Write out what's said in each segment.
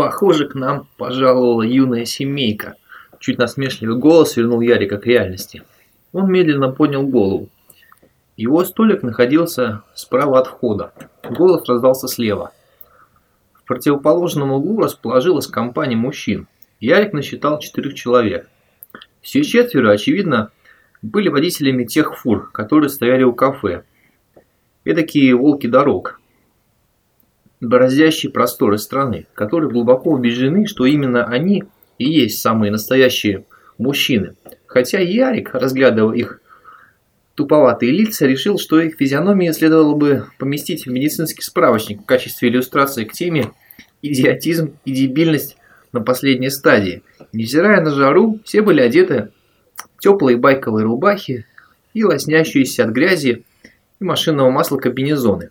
Похоже, к нам пожаловала юная семейка. Чуть насмешливый голос вернул Ярика к реальности. Он медленно поднял голову. Его столик находился справа от входа. Голос раздался слева. В противоположном углу расположилась компания мужчин. Ярик насчитал четырех человек. Все четверо, очевидно, были водителями тех фур, которые стояли у кафе. Эдакие волки дорог, бороздящие просторы страны, которые глубоко убеждены, что именно они и есть самые настоящие мужчины. Хотя Ярик, разглядывая их туповатые лица, решил, что их физиономии следовало бы поместить в медицинский справочник в качестве иллюстрации к теме «Идиотизм и дебильность на последней стадии». Невзирая на жару, все были одеты в теплые байковые рубахи и лоснящиеся от грязи и машинного масла комбинезоны.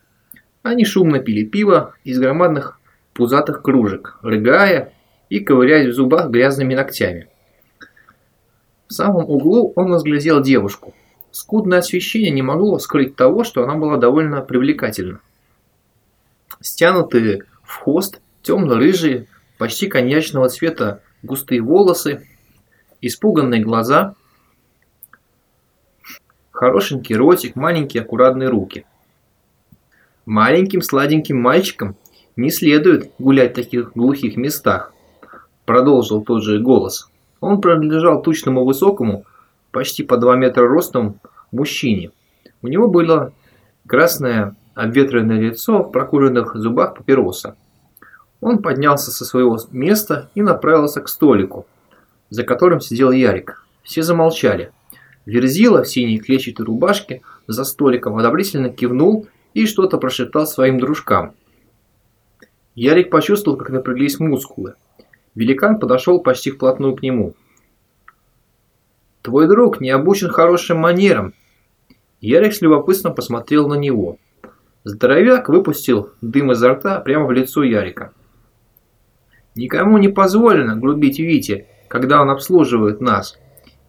Они шумно пили пиво из громадных пузатых кружек, рыгая и ковыряясь в зубах грязными ногтями. В самом углу он разглядел девушку. Скудное освещение не могло скрыть того, что она была довольно привлекательна. Стянутые в хвост темно-рыжие, почти коньячного цвета густые волосы, испуганные глаза, хорошенький ротик, маленькие аккуратные руки. Маленьким сладеньким мальчикам не следует гулять в таких глухих местах, продолжил тот же голос. Он принадлежал тучному высокому, почти по 2 метра ростом мужчине. У него было красное обветренное лицо в прокуренных зубах папироса. Он поднялся со своего места и направился к столику, за которым сидел Ярик. Все замолчали. Верзила в синей клетчатой рубашке за столиком одобрительно кивнул и что-то прошептал своим дружкам. Ярик почувствовал, как напряглись мускулы. Великан подошел почти вплотную к нему. «Твой друг не обучен хорошим манерам». Ярик с любопытством посмотрел на него. Здоровяк выпустил дым изо рта прямо в лицо Ярика. «Никому не позволено грубить Вите, когда он обслуживает нас.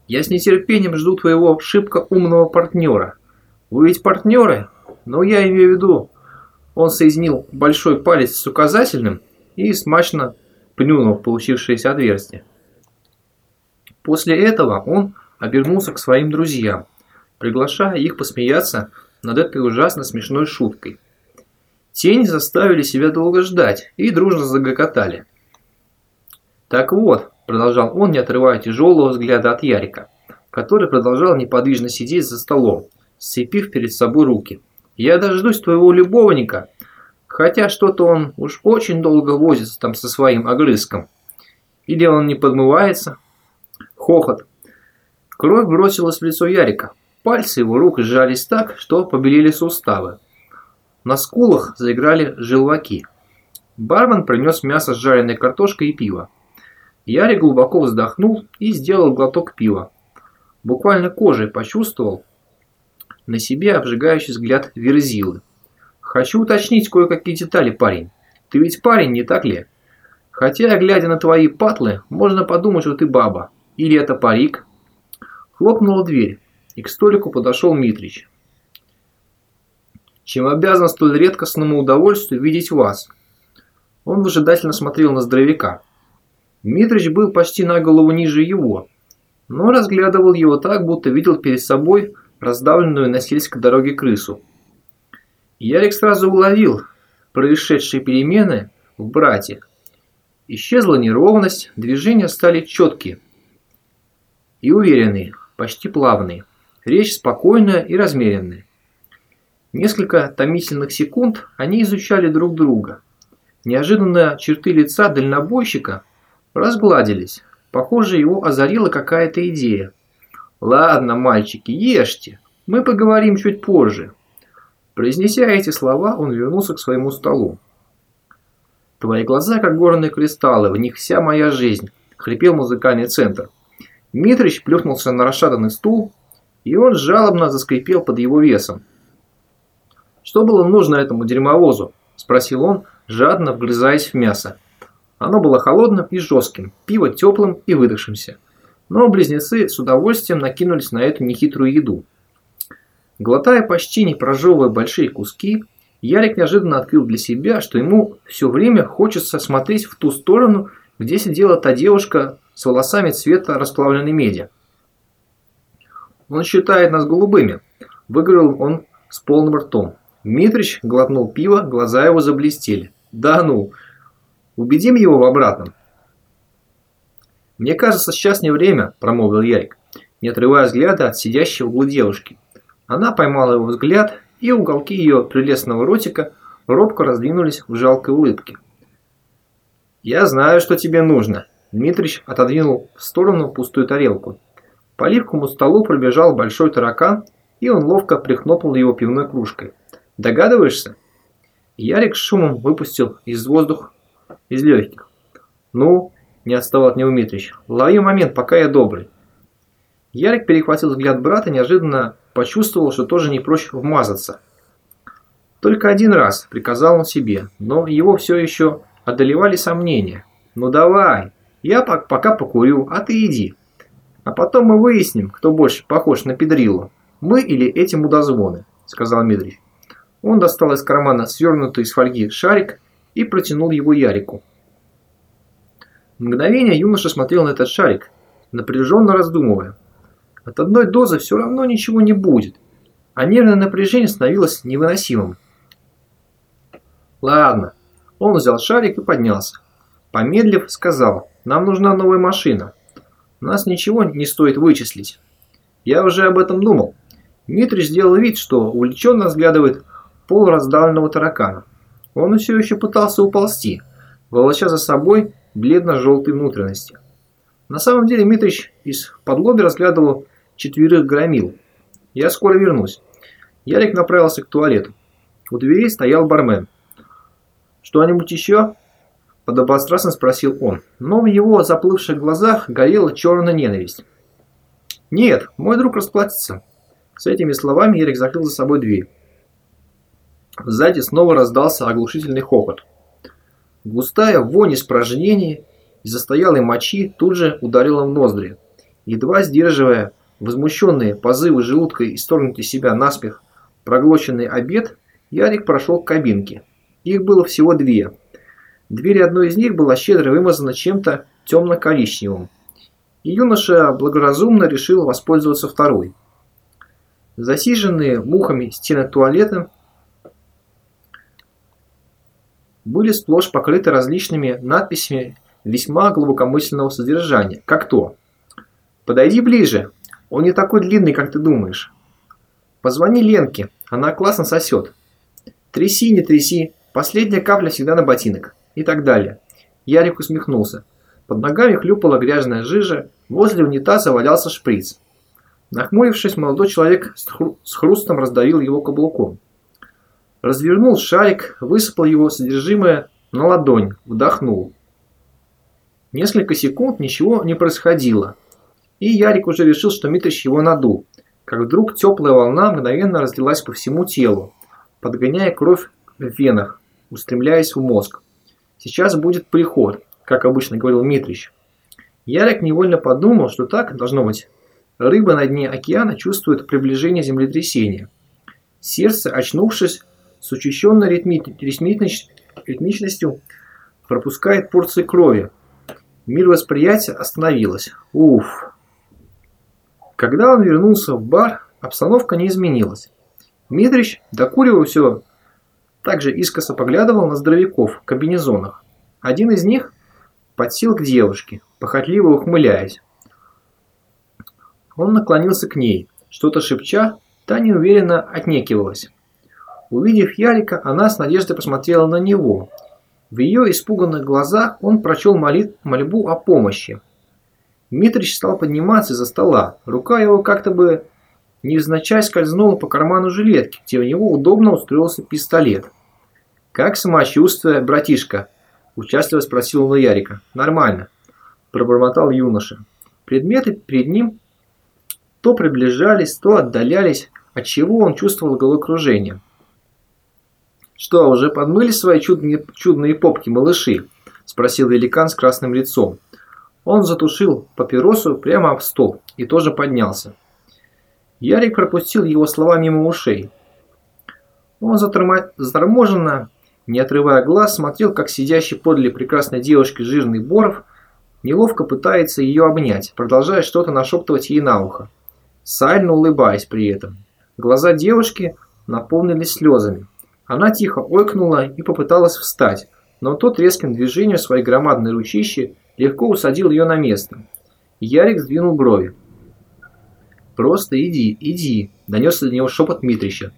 Я с нетерпением жду твоего шибко умного партнера. Вы ведь партнеры?» Но я имею в виду, он соединил большой палец с указательным и смачно плюнул в получившееся отверстие. После этого он обернулся к своим друзьям, приглашая их посмеяться над этой ужасно смешной шуткой. Тени заставили себя долго ждать и дружно загокотали. «Так вот», – продолжал он, не отрывая тяжелого взгляда от Ярика, который продолжал неподвижно сидеть за столом, сцепив перед собой руки – я дождусь твоего любовника, хотя что-то он уж очень долго возится там со своим огрызком. Или он не подмывается? Хохот. Кровь бросилась в лицо Ярика. Пальцы его рук сжались так, что побелели суставы. На скулах заиграли желваки. Бармен принес мясо с жареной картошкой и пиво. Ярик глубоко вздохнул и сделал глоток пива. Буквально кожей почувствовал, на себе обжигающий взгляд Верзилы. «Хочу уточнить кое-какие детали, парень. Ты ведь парень, не так ли? Хотя, глядя на твои патлы, можно подумать, что ты баба. Или это парик?» Хлопнула дверь, и к столику подошел Митрич. «Чем обязан столь редкостному удовольствию видеть вас?» Он выжидательно смотрел на здоровяка. Митрич был почти на голову ниже его, но разглядывал его так, будто видел перед собой раздавленную на сельской дороге крысу. Ярик сразу уловил происшедшие перемены в брате. Исчезла неровность, движения стали четкие и уверенные, почти плавные. Речь спокойная и размеренная. Несколько томительных секунд они изучали друг друга. Неожиданно черты лица дальнобойщика разгладились. Похоже, его озарила какая-то идея. «Ладно, мальчики, ешьте. Мы поговорим чуть позже». Произнеся эти слова, он вернулся к своему столу. «Твои глаза, как горные кристаллы, в них вся моя жизнь», – хрипел музыкальный центр. Митрич плюхнулся на расшатанный стул, и он жалобно заскрипел под его весом. «Что было нужно этому дерьмовозу?» – спросил он, жадно вгрызаясь в мясо. Оно было холодным и жестким, пиво теплым и выдохшимся. Но близнецы с удовольствием накинулись на эту нехитрую еду. Глотая почти не прожевывая большие куски, Ярик неожиданно открыл для себя, что ему все время хочется смотреть в ту сторону, где сидела та девушка с волосами цвета расплавленной меди. «Он считает нас голубыми», – выговорил он с полным ртом. Митрич глотнул пиво, глаза его заблестели. «Да ну! Убедим его в обратном!» «Мне кажется, сейчас не время», – промолвил Ярик, не отрывая взгляда от сидящей в углу девушки. Она поймала его взгляд, и уголки ее прелестного ротика робко раздвинулись в жалкой улыбке. «Я знаю, что тебе нужно», – Дмитрич отодвинул в сторону пустую тарелку. По липкому столу пробежал большой таракан, и он ловко прихнопнул его пивной кружкой. «Догадываешься?» Ярик шумом выпустил из воздуха из легких. «Ну?» – не отставал от него Дмитрич. «Лови момент, пока я добрый». Ярик перехватил взгляд брата, неожиданно почувствовал, что тоже не прочь вмазаться. Только один раз приказал он себе, но его все еще одолевали сомнения. «Ну давай, я пока покурю, а ты иди. А потом мы выясним, кто больше похож на Педрилу, мы или эти мудозвоны», – сказал Мидрич. Он достал из кармана свернутый из фольги шарик и протянул его Ярику. Мгновение юноша смотрел на этот шарик, напряженно раздумывая. От одной дозы все равно ничего не будет, а нервное напряжение становилось невыносимым. Ладно, он взял шарик и поднялся. Помедлив, сказал, нам нужна новая машина. Нас ничего не стоит вычислить. Я уже об этом думал. Дмитрий сделал вид, что увлеченно разглядывает пол раздавленного таракана. Он все еще пытался уползти, волоча за собой бледно-желтые внутренности. На самом деле Митрич из подлоби разглядывал четверых громил. «Я скоро вернусь». Ярик направился к туалету. У двери стоял бармен. «Что-нибудь еще?» Подобострастно спросил он, но в его заплывших глазах горела черная ненависть. «Нет, мой друг расплатится». С этими словами Ярик закрыл за собой дверь. Сзади снова раздался оглушительный хохот. Густая вонь испражнений и застоялой мочи тут же ударила в ноздри. Едва сдерживая возмущенные позывы желудка и сторгнутый себя наспех проглоченный обед, Ярик прошел к кабинке. Их было всего две. Дверь одной из них была щедро вымазана чем-то темно-коричневым. И юноша благоразумно решил воспользоваться второй. Засиженные мухами стены туалета были сплошь покрыты различными надписями весьма глубокомысленного содержания, как то «Подойди ближе, он не такой длинный, как ты думаешь. Позвони Ленке, она классно сосет. Тряси, не тряси, последняя капля всегда на ботинок» и так далее. Ярик усмехнулся. Под ногами хлюпала грязная жижа, возле унитаза валялся шприц. Нахмурившись, молодой человек с хрустом раздавил его каблуком. Развернул шарик, высыпал его содержимое на ладонь, вдохнул. Несколько секунд ничего не происходило. И Ярик уже решил, что Митрич его надул, как вдруг теплая волна мгновенно разлилась по всему телу, подгоняя кровь в венах, устремляясь в мозг. Сейчас будет приход, как обычно говорил Митрич. Ярик невольно подумал, что так должно быть. Рыба на дне океана чувствует приближение землетрясения. Сердце, очнувшись, с учащенной ритмичностью пропускает порции крови. Мир восприятия остановилось. Уф. Когда он вернулся в бар, обстановка не изменилась. Митрич, докуривая все, также искоса поглядывал на здоровяков в кабинезонах. Один из них подсел к девушке, похотливо ухмыляясь. Он наклонился к ней, что-то шепча, та неуверенно отнекивалась. Увидев Ярика, она с надеждой посмотрела на него. В ее испуганных глазах он прочел молит мольбу о помощи. Митрич стал подниматься из-за стола. Рука его как-то бы невзначай скользнула по карману жилетки, где у него удобно устроился пистолет. «Как самочувствие, братишка?» – участливо спросил он у Ярика. «Нормально», – пробормотал юноша. Предметы перед ним то приближались, то отдалялись, отчего он чувствовал головокружение. «Что, уже подмыли свои чудные, чудные попки, малыши?» – спросил великан с красным лицом. Он затушил папиросу прямо об стол и тоже поднялся. Ярик пропустил его слова мимо ушей. Он заторможенно, не отрывая глаз, смотрел, как сидящий подле прекрасной девушки жирный Боров неловко пытается ее обнять, продолжая что-то нашептывать ей на ухо, сально улыбаясь при этом. Глаза девушки наполнились слезами. Она тихо ойкнула и попыталась встать, но тот резким движением своей громадной ручищи легко усадил ее на место. Ярик сдвинул брови. «Просто иди, иди», – донесся до него шепот Митрича.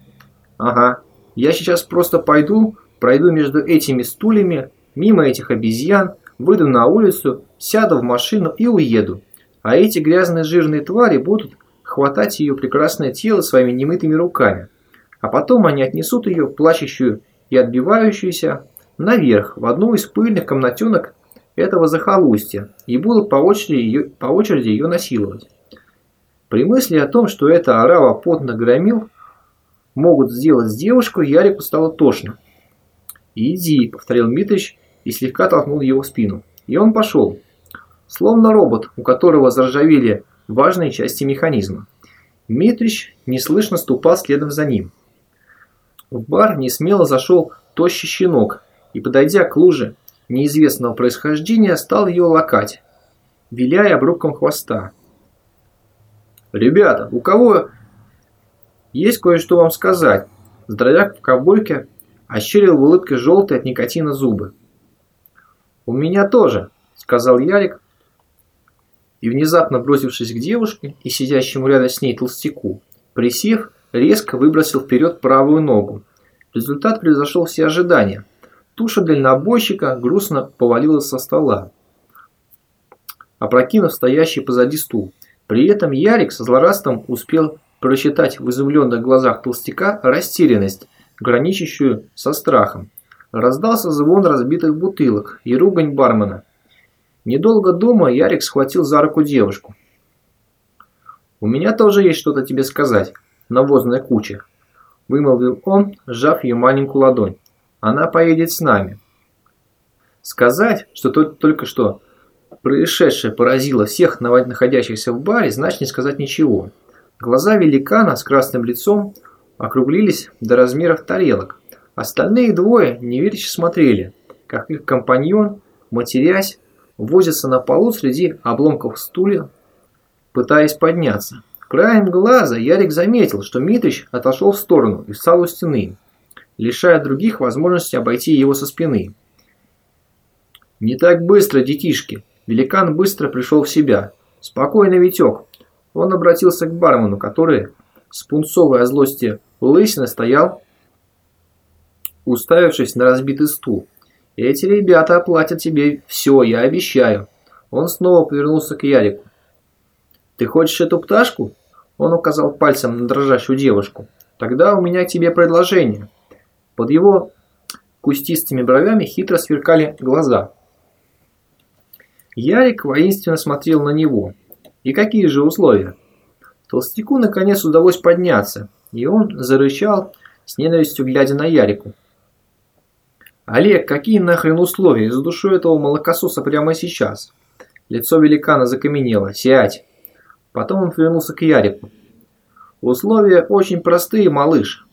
«Ага, я сейчас просто пойду, пройду между этими стульями, мимо этих обезьян, выйду на улицу, сяду в машину и уеду. А эти грязные жирные твари будут хватать ее прекрасное тело своими немытыми руками. А потом они отнесут ее, плачущую и отбивающуюся, наверх, в одну из пыльных комнатенок этого захолустья, и будут по очереди ее, по очереди ее насиловать. При мысли о том, что эта орава потно громил, могут сделать с девушкой, Ярику стало тошно. «Иди», — повторил Митрич и слегка толкнул его в спину. И он пошел, словно робот, у которого заржавели важные части механизма. Митрич неслышно ступал следом за ним. В бар несмело зашел тощий щенок и, подойдя к луже неизвестного происхождения, стал ее лакать, виляя обрубком хвоста. «Ребята, у кого есть кое-что вам сказать?» Здоровяк в ковбойке ощерил в улыбке желтые от никотина зубы. «У меня тоже», — сказал Ярик, и внезапно бросившись к девушке и сидящему рядом с ней толстяку, присев, резко выбросил вперед правую ногу. Результат превзошел все ожидания. Туша дальнобойщика грустно повалилась со стола, опрокинув стоящий позади стул. При этом Ярик со злорадством успел прочитать в изумленных глазах толстяка растерянность, граничащую со страхом. Раздался звон разбитых бутылок и ругань бармена. Недолго дома Ярик схватил за руку девушку. «У меня тоже есть что-то тебе сказать, навозная куча», – вымолвил он, сжав ее маленькую ладонь. «Она поедет с нами». Сказать, что только что происшедшее поразило всех находящихся в баре, значит не сказать ничего. Глаза великана с красным лицом округлились до размеров тарелок. Остальные двое неверяще смотрели, как их компаньон, матерясь, возится на полу среди обломков стулья, пытаясь подняться. Краем глаза Ярик заметил, что Митрич отошел в сторону и встал у стены, лишая других возможности обойти его со спины. «Не так быстро, детишки!» Великан быстро пришел в себя. «Спокойно, Витек!» Он обратился к бармену, который с пунцовой от злости лысиной стоял, уставившись на разбитый стул. Эти ребята оплатят тебе все, я обещаю. Он снова повернулся к Ярику. Ты хочешь эту пташку? Он указал пальцем на дрожащую девушку. Тогда у меня тебе предложение. Под его кустистыми бровями хитро сверкали глаза. Ярик воинственно смотрел на него. И какие же условия? Толстяку наконец удалось подняться, и он зарычал с ненавистью глядя на Ярику. «Олег, какие нахрен условия? За душу этого молокососа прямо сейчас!» Лицо великана закаменело. «Сядь!» Потом он повернулся к Ярику. «Условия очень простые, малыш.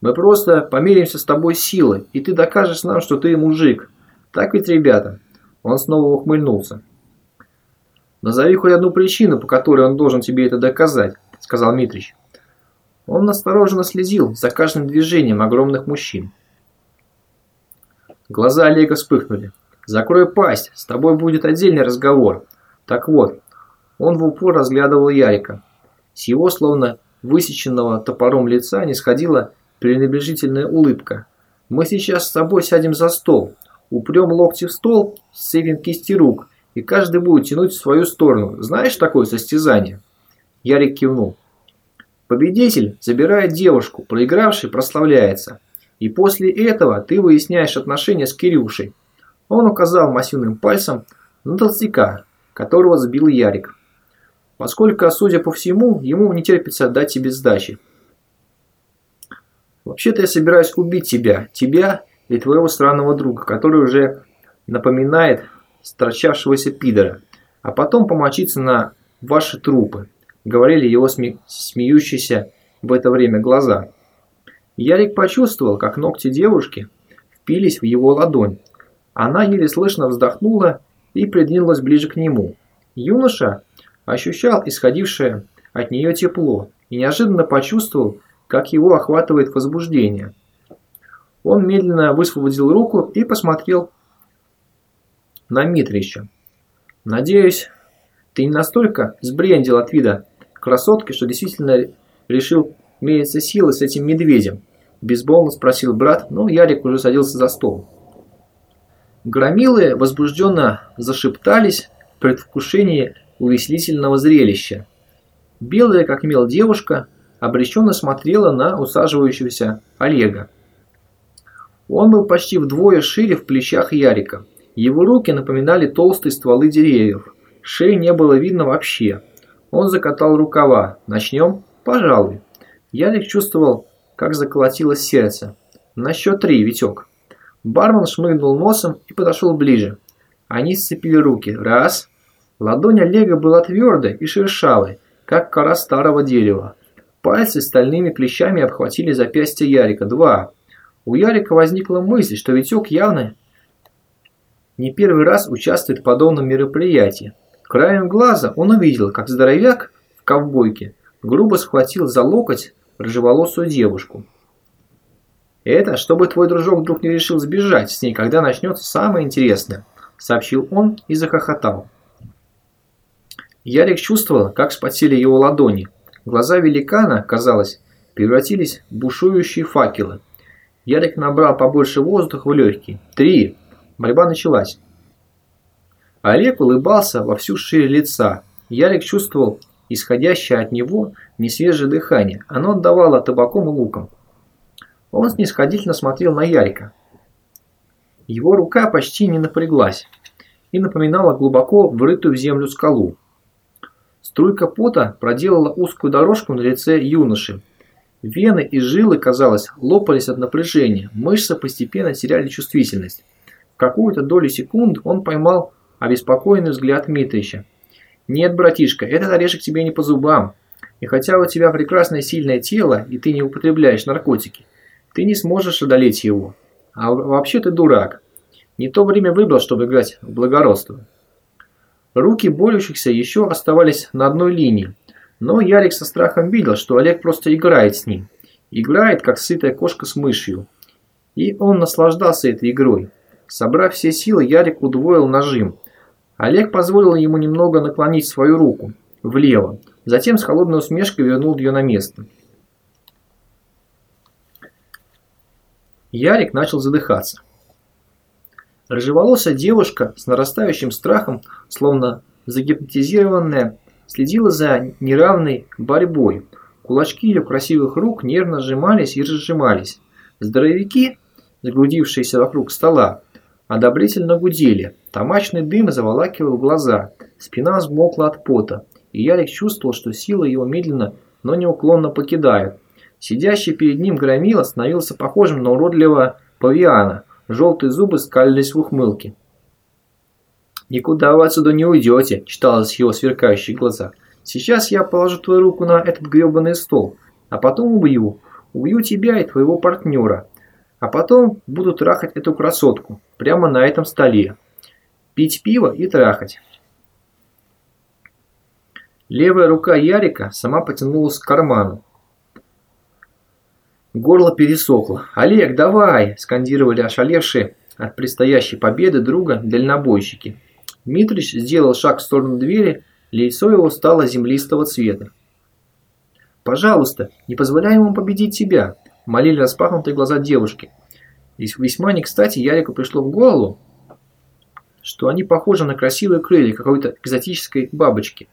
Мы просто помиримся с тобой силой, и ты докажешь нам, что ты мужик. Так ведь, ребята?» Он снова ухмыльнулся. «Назови хоть одну причину, по которой он должен тебе это доказать», — сказал Митрич. Он настороженно следил за каждым движением огромных мужчин. Глаза Олега вспыхнули. «Закрой пасть, с тобой будет отдельный разговор». Так вот, он в упор разглядывал Ярика. С его словно высеченного топором лица не сходила пренебрежительная улыбка. «Мы сейчас с тобой сядем за стол, упрем локти в стол, сцепим кисти рук, и каждый будет тянуть в свою сторону. Знаешь такое состязание?» Ярик кивнул. Победитель забирает девушку, проигравший прославляется. И после этого ты выясняешь отношения с Кирюшей. Он указал массивным пальцем на толстяка, которого сбил Ярик. Поскольку, судя по всему, ему не терпится отдать тебе сдачи. Вообще-то я собираюсь убить тебя, тебя и твоего странного друга, который уже напоминает строчавшегося пидора, а потом помочиться на ваши трупы, говорили его сме смеющиеся в это время глаза. Ярик почувствовал, как ногти девушки впились в его ладонь. Она еле слышно вздохнула и придвинулась ближе к нему. Юноша ощущал исходившее от нее тепло и неожиданно почувствовал, как его охватывает возбуждение. Он медленно высвободил руку и посмотрел на Митрича. «Надеюсь, ты не настолько сбрендил от вида красотки, что действительно решил мериться силы с этим медведем?» Бейсболно спросил брат, но Ярик уже садился за стол. Громилы возбужденно зашептались в предвкушении увеселительного зрелища. Белая, как мел девушка, обреченно смотрела на усаживающегося Олега. Он был почти вдвое шире в плечах Ярика. Его руки напоминали толстые стволы деревьев. Шеи не было видно вообще. Он закатал рукава. «Начнем?» «Пожалуй». Ярик чувствовал, как заколотилось сердце. «На счет три, Витек». Бармен шмыгнул носом и подошел ближе. Они сцепили руки. Раз. Ладонь Олега была твердой и шершавой, как кора старого дерева. Пальцы стальными клещами обхватили запястье Ярика. Два. У Ярика возникла мысль, что Витек явно не первый раз участвует в подобном мероприятии. Краем глаза он увидел, как здоровяк в ковбойке грубо схватил за локоть рыжеволосую девушку. «Это чтобы твой дружок вдруг не решил сбежать с ней, когда начнется самое интересное», сообщил он и захохотал. Ярик чувствовал, как спотели его ладони. Глаза великана, казалось, превратились в бушующие факелы. Ярик набрал побольше воздуха в легкие. Три. Борьба началась. Олег улыбался во всю шире лица. Ярик чувствовал исходящее от него несвежее дыхание. Оно отдавало табаком и луком. Он снисходительно смотрел на Ярика. Его рука почти не напряглась и напоминала глубоко врытую в землю скалу. Струйка пота проделала узкую дорожку на лице юноши. Вены и жилы, казалось, лопались от напряжения, мышцы постепенно теряли чувствительность. В какую-то долю секунд он поймал обеспокоенный взгляд Митрича. «Нет, братишка, этот орешек тебе не по зубам. И хотя у тебя прекрасное сильное тело, и ты не употребляешь наркотики, ты не сможешь одолеть его. А вообще ты дурак. Не то время выбрал, чтобы играть в благородство». Руки борющихся еще оставались на одной линии, но Ярик со страхом видел, что Олег просто играет с ним. Играет, как сытая кошка с мышью. И он наслаждался этой игрой. Собрав все силы, Ярик удвоил нажим. Олег позволил ему немного наклонить свою руку влево, затем с холодной усмешкой вернул ее на место. Ярик начал задыхаться. Рыжеволосая девушка с нарастающим страхом, словно загипнотизированная, следила за неравной борьбой. Кулачки ее красивых рук нервно сжимались и разжимались. Здоровяки, сгрудившиеся вокруг стола, одобрительно гудели. Тамачный дым заволакивал глаза, спина взмокла от пота, и Ярик чувствовал, что силы его медленно, но неуклонно покидают. Сидящий перед ним громила становился похожим на уродливого павиана – Желтые зубы скалились в ухмылке. «Никуда вы отсюда не уйдете», – читалось в его сверкающих глазах. «Сейчас я положу твою руку на этот гребаный стол, а потом убью. Убью тебя и твоего партнера. А потом буду трахать эту красотку прямо на этом столе. Пить пиво и трахать». Левая рука Ярика сама потянулась к карману. Горло пересохло. «Олег, давай!» – скандировали ошалевшие от предстоящей победы друга дальнобойщики. Митрич сделал шаг в сторону двери, лицо его стало землистого цвета. «Пожалуйста, не позволяй ему победить тебя!» – молили распахнутые глаза девушки. И весьма не кстати Ярику пришло в голову, что они похожи на красивые крылья какой-то экзотической бабочки.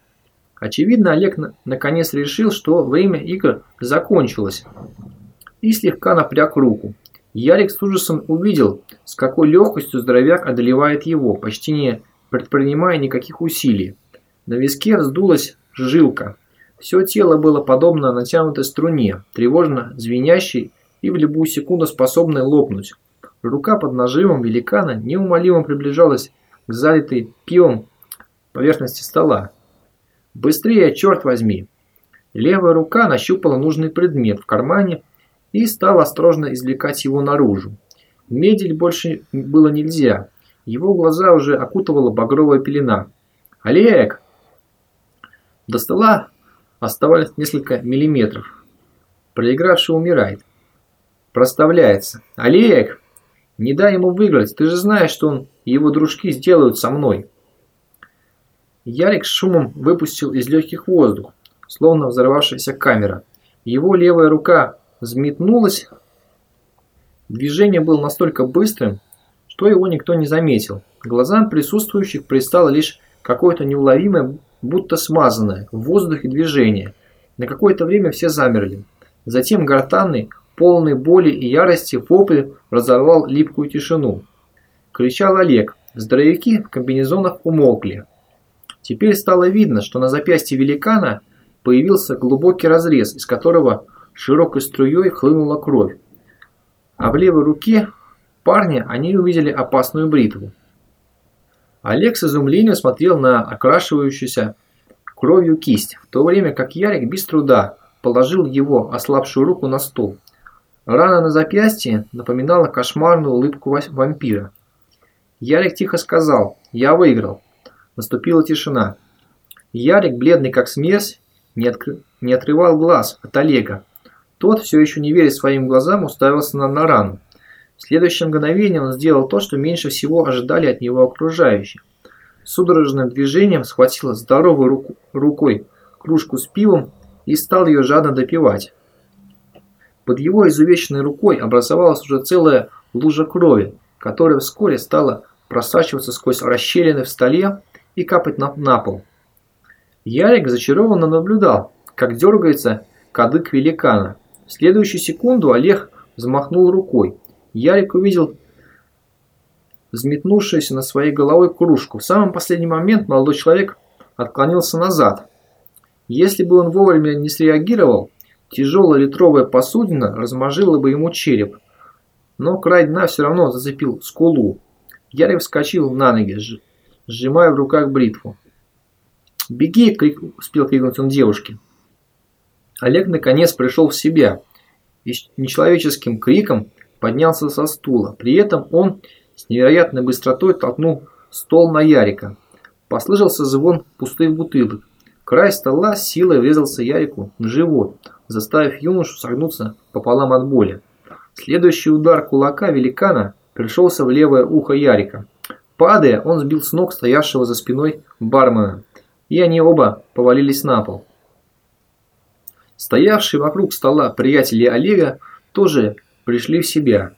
Очевидно, Олег наконец решил, что время игр закончилось, и слегка напряг руку. Ярик с ужасом увидел, с какой легкостью здоровяк одолевает его, почти не предпринимая никаких усилий. На виске вздулась жилка. Все тело было подобно натянутой струне, тревожно звенящей и в любую секунду способной лопнуть. Рука под нажимом великана неумолимо приближалась к залитой пивом поверхности стола. «Быстрее, черт возьми!» Левая рука нащупала нужный предмет в кармане и стал осторожно извлекать его наружу. Медлить больше было нельзя. Его глаза уже окутывала багровая пелена. «Олег!» До стола оставались несколько миллиметров. Проигравший умирает. Проставляется. «Олег! Не дай ему выиграть, ты же знаешь, что он и его дружки сделают со мной!» Ярик с шумом выпустил из легких воздух, словно взорвавшаяся камера. Его левая рука взметнулась. Движение было настолько быстрым, что его никто не заметил. Глазам присутствующих предстало лишь какое-то неуловимое, будто смазанное в воздухе движение. На какое-то время все замерли. Затем гортанный, полный боли и ярости вопль разорвал липкую тишину. Кричал Олег. Здоровяки в комбинезонах умолкли. Теперь стало видно, что на запястье великана появился глубокий разрез, из которого широкой струей хлынула кровь. А в левой руке парня они увидели опасную бритву. Олег с изумлением смотрел на окрашивающуюся кровью кисть, в то время как Ярик без труда положил его ослабшую руку на стол. Рана на запястье напоминала кошмарную улыбку вампира. Ярик тихо сказал «Я выиграл». Наступила тишина. Ярик, бледный как смерть, не, откры... не отрывал глаз от Олега. Тот, все еще не веря своим глазам, уставился на, на рану. В следующее мгновение он сделал то, что меньше всего ожидали от него окружающие. Судорожным движением схватил здоровой руку, рукой кружку с пивом и стал ее жадно допивать. Под его изувеченной рукой образовалась уже целая лужа крови, которая вскоре стала просачиваться сквозь расщелины в столе и капать на, на пол. Ярик зачарованно наблюдал, как дергается кадык великана. В следующую секунду Олег взмахнул рукой. Ярик увидел взметнувшуюся на своей головой кружку. В самый последний момент молодой человек отклонился назад. Если бы он вовремя не среагировал, тяжелая литровая посудина размажила бы ему череп. Но край дна все равно зацепил скулу. Ярик вскочил на ноги, сжимая в руках бритву. «Беги!» – успел крикнуть он девушке. Олег наконец пришел в себя и с нечеловеческим криком поднялся со стула. При этом он с невероятной быстротой толкнул стол на Ярика. Послышался звон пустых бутылок. Край стола с силой врезался Ярику в живот, заставив юношу согнуться пополам от боли. Следующий удар кулака великана пришелся в левое ухо Ярика. Падая, он сбил с ног стоявшего за спиной бармена, и они оба повалились на пол. Стоявшие вокруг стола приятели Олега тоже пришли в себя.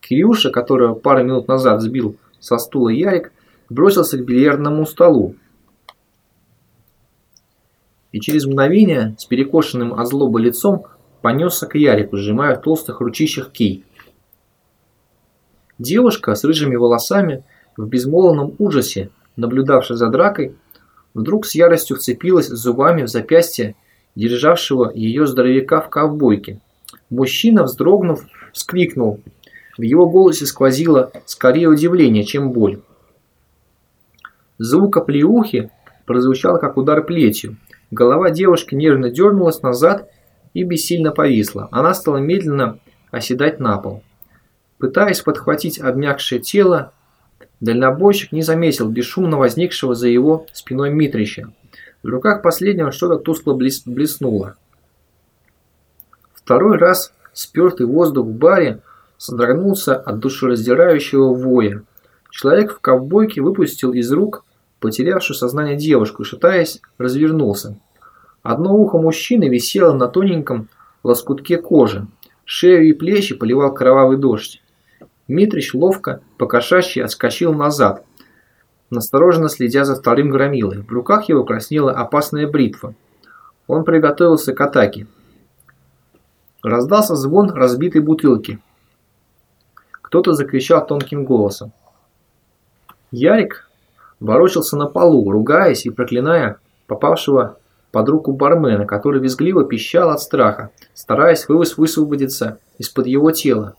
Кирюша, которого пару минут назад сбил со стула Ярик, бросился к бильярдному столу. И через мгновение с перекошенным от злобы лицом понесся к Ярику, сжимая толстых ручищах кий. Девушка с рыжими волосами в безмолвном ужасе, наблюдавшая за дракой, вдруг с яростью вцепилась зубами в запястье державшего ее здоровяка в ковбойке. Мужчина, вздрогнув, вскрикнул. В его голосе сквозило скорее удивление, чем боль. Звук оплеухи прозвучал, как удар плетью. Голова девушки нервно дернулась назад и бессильно повисла. Она стала медленно оседать на пол. Пытаясь подхватить обмякшее тело, Дальнобойщик не заметил бесшумно возникшего за его спиной Митрича. В руках последнего что-то тускло блес блеснуло. Второй раз спертый воздух в баре содрогнулся от душераздирающего воя. Человек в ковбойке выпустил из рук потерявшую сознание девушку и, шатаясь, развернулся. Одно ухо мужчины висело на тоненьком лоскутке кожи. Шею и плечи поливал кровавый дождь. Митрич ловко, покошачьи отскочил назад, настороженно следя за вторым громилой. В руках его краснела опасная бритва. Он приготовился к атаке. Раздался звон разбитой бутылки. Кто-то закричал тонким голосом. Ярик ворочался на полу, ругаясь и проклиная попавшего под руку бармена, который визгливо пищал от страха, стараясь высвободиться из-под его тела.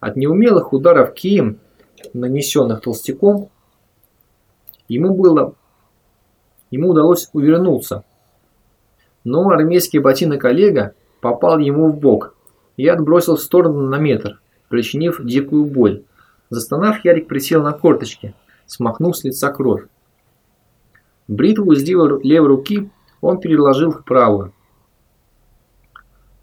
От неумелых ударов кием, нанесенных толстяком, ему было ему удалось увернуться. Но армейский ботинок Олега попал ему в бок, и отбросил в сторону на метр, причинив дикую боль. Застонав, Ярик присел на корточки, смахнув с лица кровь. Бритву из левой руки он переложил в правую.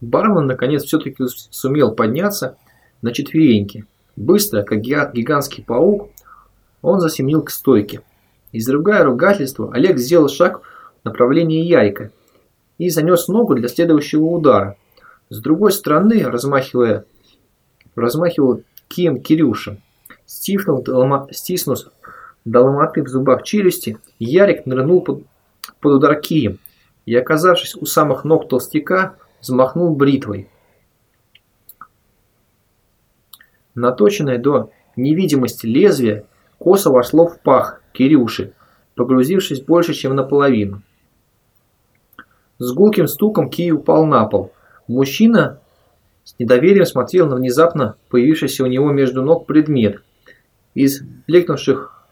Бармен наконец все-таки сумел подняться на четвереньки. Быстро, как гигантский паук, он засеменил к стойке. Изругая ругательство, Олег сделал шаг в направлении Ярика и занес ногу для следующего удара. С другой стороны, размахивая, размахивал кием Кирюша. Стиснув, стиснув до в зубах челюсти, Ярик нырнул под, под удар кием и, оказавшись у самых ног толстяка, взмахнул бритвой. Наточенное до невидимости лезвие косо вошло в пах Кирюши, погрузившись больше, чем наполовину. С гулким стуком Кий упал на пол. Мужчина с недоверием смотрел на внезапно появившийся у него между ног предмет. Из лекнувших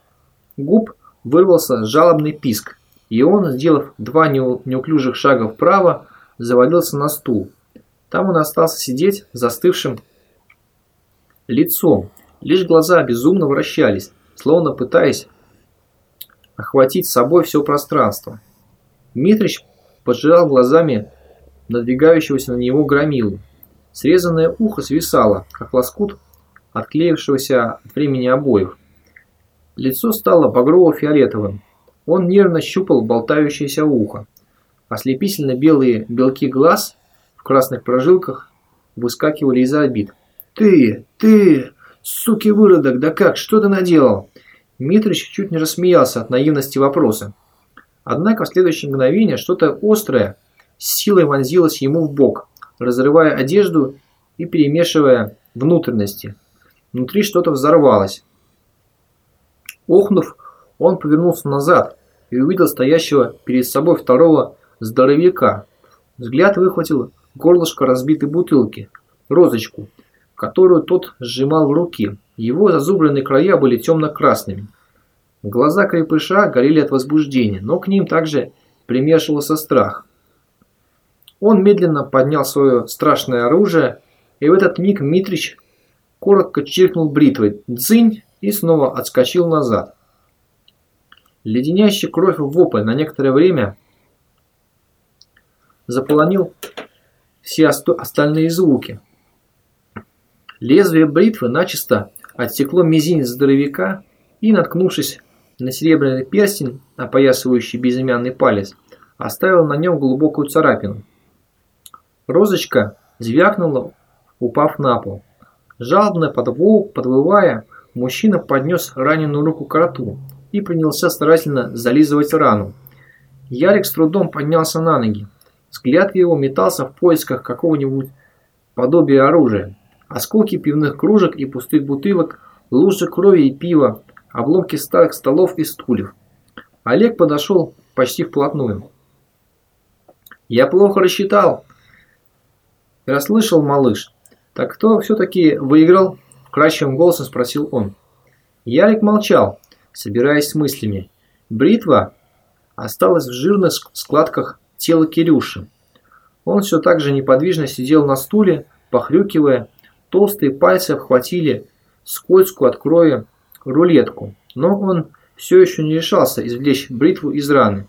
губ вырвался жалобный писк, и он, сделав два неуклюжих шага вправо, завалился на стул. Там он остался сидеть застывшим лицом. Лишь глаза безумно вращались, словно пытаясь охватить собой все пространство. Митрич поджирал глазами надвигающегося на него громилу. Срезанное ухо свисало, как лоскут отклеившегося от времени обоев. Лицо стало багрово-фиолетовым. Он нервно щупал болтающееся ухо. Ослепительно белые белки глаз в красных прожилках выскакивали из орбит. «Ты! Ты! Суки выродок! Да как? Что ты наделал?» Митрич чуть не рассмеялся от наивности вопроса. Однако в следующее мгновение что-то острое силой вонзилось ему в бок, разрывая одежду и перемешивая внутренности. Внутри что-то взорвалось. Охнув, он повернулся назад и увидел стоящего перед собой второго здоровяка. Взгляд выхватил горлышко разбитой бутылки, розочку, которую тот сжимал в руке. Его зазубренные края были темно-красными. Глаза крепыша горели от возбуждения, но к ним также примешивался страх. Он медленно поднял свое страшное оружие, и в этот миг Митрич коротко чиркнул бритвой «дзынь» и снова отскочил назад. Леденящий кровь вопль на некоторое время заполонил все остальные звуки. Лезвие бритвы начисто отсекло мизинец здоровяка и, наткнувшись на серебряный перстень, опоясывающий безымянный палец, оставил на нем глубокую царапину. Розочка звякнула, упав на пол. Жалобно подвывая, мужчина поднес раненую руку к рту и принялся старательно зализывать рану. Ярик с трудом поднялся на ноги. Взгляд его метался в поисках какого-нибудь подобия оружия. Осколки пивных кружек и пустых бутылок, лужи крови и пива, обломки старых столов и стульев. Олег подошел почти вплотную. «Я плохо рассчитал», – расслышал малыш. «Так кто все-таки выиграл?» – вкрадчивым голосом спросил он. Ярик молчал, собираясь с мыслями. Бритва осталась в жирных складках тела Кирюши. Он все так же неподвижно сидел на стуле, похрюкивая. Толстые пальцы обхватили скользкую от крови рулетку, но он все еще не решался извлечь бритву из раны.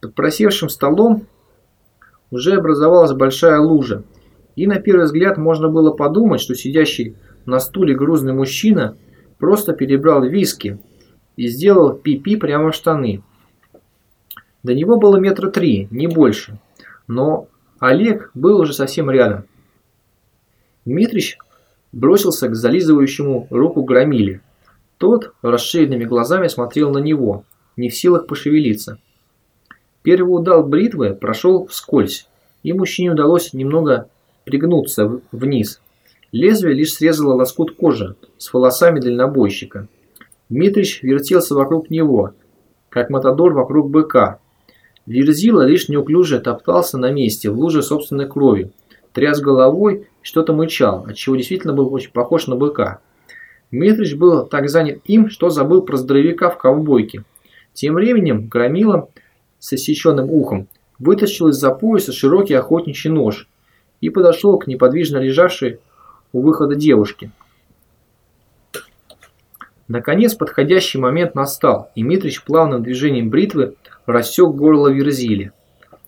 Под просевшим столом уже образовалась большая лужа, и на первый взгляд можно было подумать, что сидящий на стуле грузный мужчина просто перебрал виски и сделал пипи -пи прямо в штаны. До него было метра три, не больше, но Олег был уже совсем рядом. Дмитрич бросился к зализывающему руку громиле. Тот расширенными глазами смотрел на него, не в силах пошевелиться. Первый удар бритвы прошел вскользь, и мужчине удалось немного пригнуться вниз. Лезвие лишь срезало лоскут кожи с волосами дальнобойщика. Дмитрич вертелся вокруг него, как матадор вокруг быка. Верзила лишь неуклюже топтался на месте в луже собственной крови, тряс головой что-то мычал, отчего действительно был очень похож на быка. Дмитрич был так занят им, что забыл про здоровяка в ковбойке. Тем временем Громила с иссеченным ухом вытащил из-за пояса широкий охотничий нож и подошел к неподвижно лежавшей у выхода девушке. Наконец подходящий момент настал, и Митрич плавным движением бритвы рассек горло Верзили.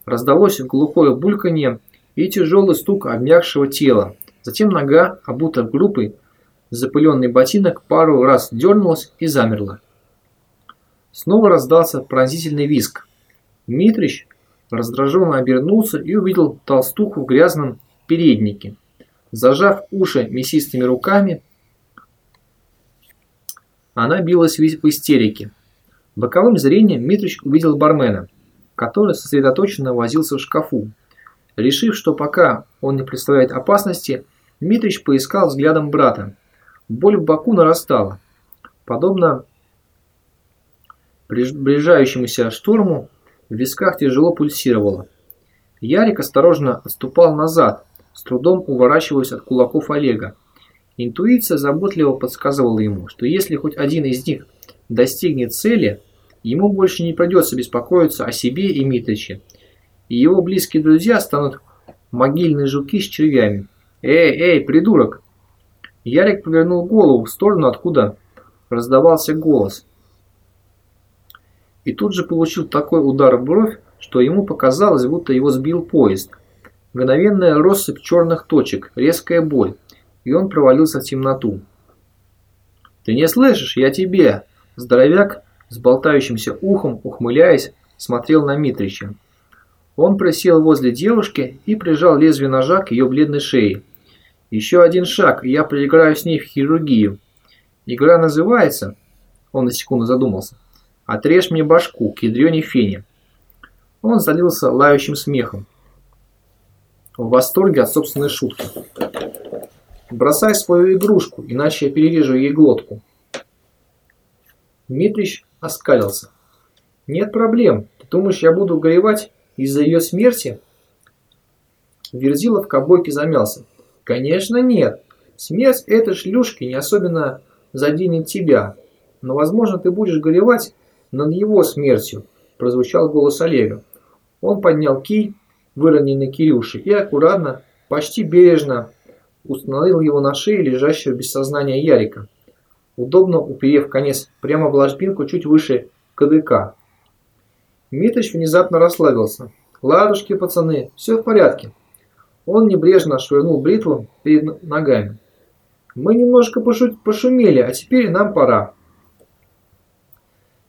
Раздалось глухое бульканье и тяжелый стук обмякшего тела. Затем нога, обута в глупый, запыленный ботинок, пару раз дернулась и замерла. Снова раздался пронзительный визг. Митрич раздраженно обернулся и увидел толстуху в грязном переднике. Зажав уши мясистыми руками, она билась в истерике. Боковым зрением Митрич увидел бармена, который сосредоточенно возился в шкафу. Решив, что пока он не представляет опасности, Митрич поискал взглядом брата. Боль в боку нарастала. Подобно приближающемуся штурму, в висках тяжело пульсировало. Ярик осторожно отступал назад, с трудом уворачиваясь от кулаков Олега. Интуиция заботливо подсказывала ему, что если хоть один из них достигнет цели, ему больше не придется беспокоиться о себе и Митриче, и его близкие друзья станут могильные жуки с червями. «Эй, эй, придурок!» Ярик повернул голову в сторону, откуда раздавался голос и тут же получил такой удар в бровь, что ему показалось, будто его сбил поезд. Мгновенная россыпь черных точек, резкая боль, и он провалился в темноту. «Ты не слышишь? Я тебе!» Здоровяк с болтающимся ухом, ухмыляясь, смотрел на Митрича. Он присел возле девушки и прижал лезвие ножа к ее бледной шее. «Еще один шаг, и я проиграю с ней в хирургию. Игра называется...» Он на секунду задумался. Отрежь мне башку, к ядрёне фене. Он залился лающим смехом. В восторге от собственной шутки. Бросай свою игрушку, иначе я перережу ей глотку. Дмитрич оскалился. Нет проблем. Ты думаешь, я буду горевать из-за ее смерти? Верзилов к обойке замялся. Конечно нет. Смерть этой шлюшки не особенно заденет тебя. Но возможно ты будешь горевать над его смертью, прозвучал голос Олега. Он поднял кий, выроненный Кирюши, и аккуратно, почти бережно установил его на шее лежащего без сознания Ярика, удобно уперев конец прямо в ложбинку чуть выше КДК. Митрич внезапно расслабился. «Ладушки, пацаны, все в порядке». Он небрежно швырнул бритву перед ногами. «Мы немножко пошумели, а теперь нам пора».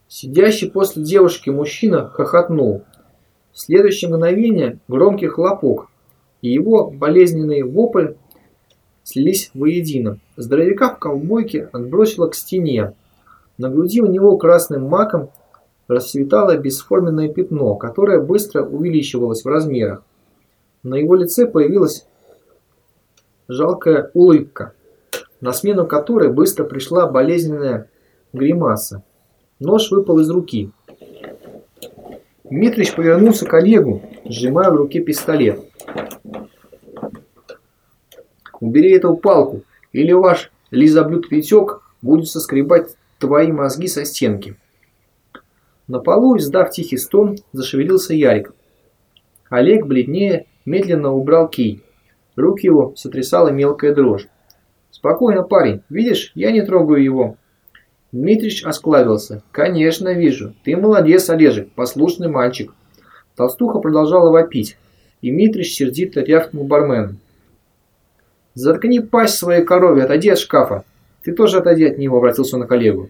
Сидящий после девушки мужчина хохотнул. В следующее мгновение громкий хлопок, и его болезненный вопль слились воедино. Здоровяка в ковбойке отбросило к стене. На груди у него красным маком расцветало бесформенное пятно, которое быстро увеличивалось в размерах. На его лице появилась жалкая улыбка, на смену которой быстро пришла болезненная гримаса. Нож выпал из руки. Дмитрич повернулся к Олегу, сжимая в руке пистолет. «Убери эту палку, или ваш лизоблюд-пятек будет соскребать твои мозги со стенки». На полу, издав тихий стон, зашевелился Ярик. Олег, бледнее, медленно убрал кий. Рук его сотрясала мелкая дрожь. «Спокойно, парень. Видишь, я не трогаю его. Дмитрич осклавился. «Конечно, вижу. Ты молодец, Олежек, послушный мальчик». Толстуха продолжала вопить, и Дмитрич сердито рявкнул бармену. «Заткни пасть своей корове, отойди от шкафа. Ты тоже отойди от него», — обратился он на коллегу.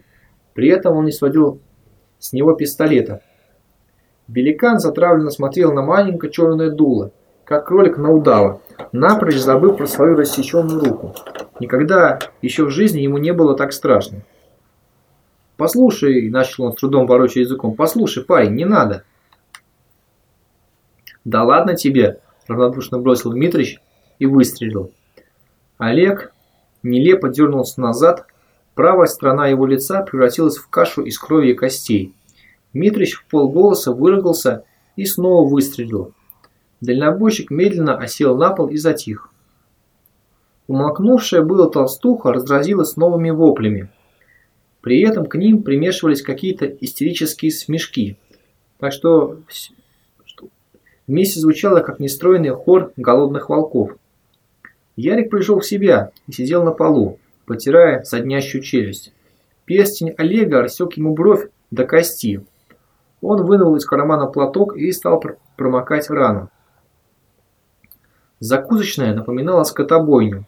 При этом он не сводил с него пистолета. Великан затравленно смотрел на маленькое черное дуло, как кролик на удава, напрочь забыв про свою рассеченную руку. Никогда еще в жизни ему не было так страшно. «Послушай», – начал он с трудом ворочая языком, – «послушай, парень, не надо». «Да ладно тебе», – равнодушно бросил Дмитрич и выстрелил. Олег нелепо дернулся назад, правая сторона его лица превратилась в кашу из крови и костей. Дмитрич в полголоса выругался и снова выстрелил. Дальнобойщик медленно осел на пол и затих. Умолкнувшая было толстуха разразилась новыми воплями. При этом к ним примешивались какие-то истерические смешки. Так что вместе звучало как нестроенный хор голодных волков. Ярик пришел в себя и сидел на полу, потирая соднящую челюсть. Перстень Олега рассек ему бровь до кости. Он вынул из кармана платок и стал промокать рану. Закусочная напоминала скотобойню.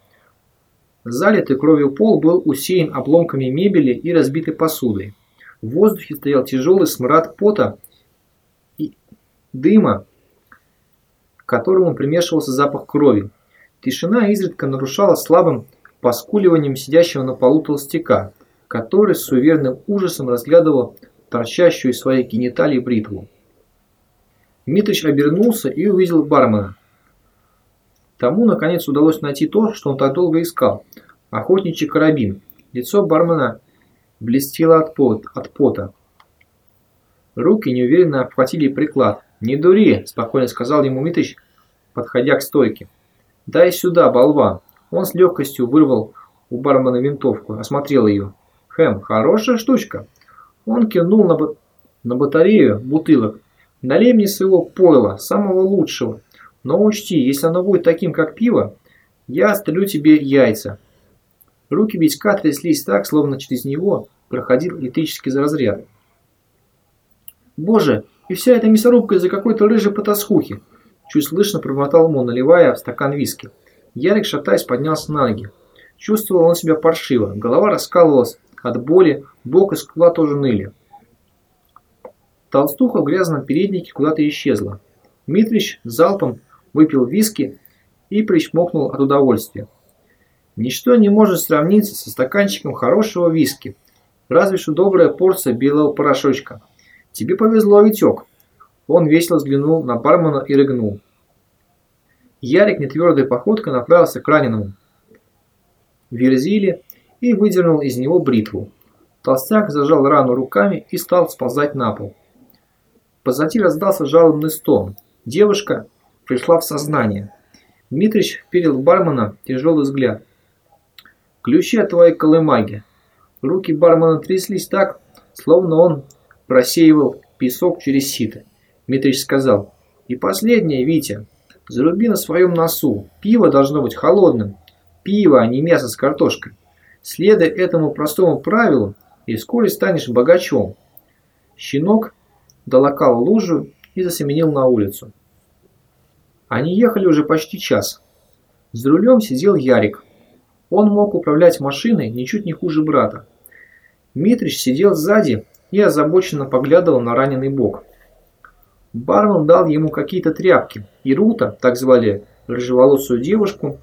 Залитый кровью пол был усеян обломками мебели и разбитой посудой. В воздухе стоял тяжелый смрад пота и дыма, к которому примешивался запах крови. Тишина изредка нарушала слабым поскуливанием сидящего на полу толстяка, который с суверенным ужасом разглядывал торчащую из своей гениталии бритву. Митрич обернулся и увидел бармена. Тому, наконец, удалось найти то, что он так долго искал – охотничий карабин. Лицо бармена блестело от, пот, от пота. Руки неуверенно обхватили приклад. «Не дури!» – спокойно сказал ему Митрич, подходя к стойке. «Дай сюда, болван!» Он с легкостью вырвал у бармена винтовку, осмотрел ее. «Хэм, хорошая штучка!» Он кивнул на, на батарею бутылок. «Налей мне своего пойла, самого лучшего. Но учти, если оно будет таким, как пиво, я отстрелю тебе яйца». Руки Витька тряслись так, словно через него проходил электрический разряд. «Боже, и вся эта мясорубка из-за какой-то рыжей потасхухи!» Чуть слышно промотал ему, наливая в стакан виски. Ярик, шатаясь, поднялся на ноги. Чувствовал он себя паршиво, голова раскалывалась от боли, бок и скула тоже ныли. Толстуха в грязном переднике куда-то исчезла. Митрич залпом выпил виски и причмокнул от удовольствия. Ничто не может сравниться со стаканчиком хорошего виски, разве что добрая порция белого порошочка. Тебе повезло, Витек. Он весело взглянул на бармена и рыгнул. Ярик нетвердой походкой направился к раненому. Верзили и выдернул из него бритву. Толстяк зажал рану руками и стал сползать на пол. Позади раздался жалобный стон. Девушка пришла в сознание. Дмитрич вперил бармена тяжелый взгляд. «Ключи от твоей колымаги». Руки бармена тряслись так, словно он просеивал песок через сито. Дмитрич сказал, «И последнее, Витя, заруби на своем носу. Пиво должно быть холодным. Пиво, а не мясо с картошкой. Следуй этому простому правилу, и вскоре станешь богачом». Щенок долокал лужу и засеменил на улицу. Они ехали уже почти час. За рулем сидел Ярик. Он мог управлять машиной ничуть не хуже брата. Митрич сидел сзади и озабоченно поглядывал на раненый бок. Бармен дал ему какие-то тряпки, и Рута, так звали рыжеволосую девушку,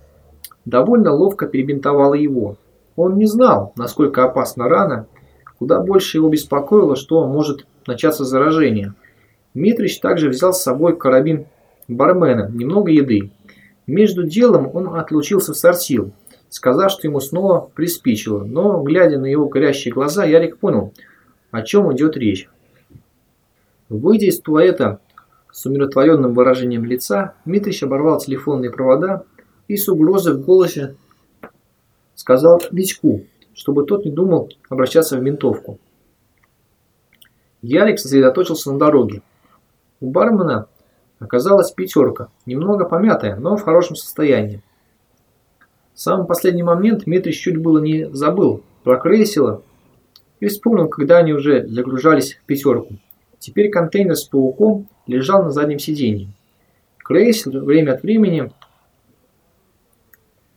довольно ловко перебинтовала его. Он не знал, насколько опасна рана, куда больше его беспокоило, что может начаться заражение. Митрич также взял с собой карабин бармена, немного еды. Между делом он отлучился в сортил, сказав, что ему снова приспичило, но, глядя на его горящие глаза, Ярик понял, о чем идет речь. Выйдя из туалета с умиротворенным выражением лица, Дмитрич оборвал телефонные провода и с угрозой в голосе сказал Витьку, чтобы тот не думал обращаться в ментовку. Ярик сосредоточился на дороге. У бармена оказалась пятерка, немного помятая, но в хорошем состоянии. В самый последний момент Дмитрий чуть было не забыл про крейсела и вспомнил, когда они уже загружались в пятерку. Теперь контейнер с пауком лежал на заднем сиденье. Крейсер время от времени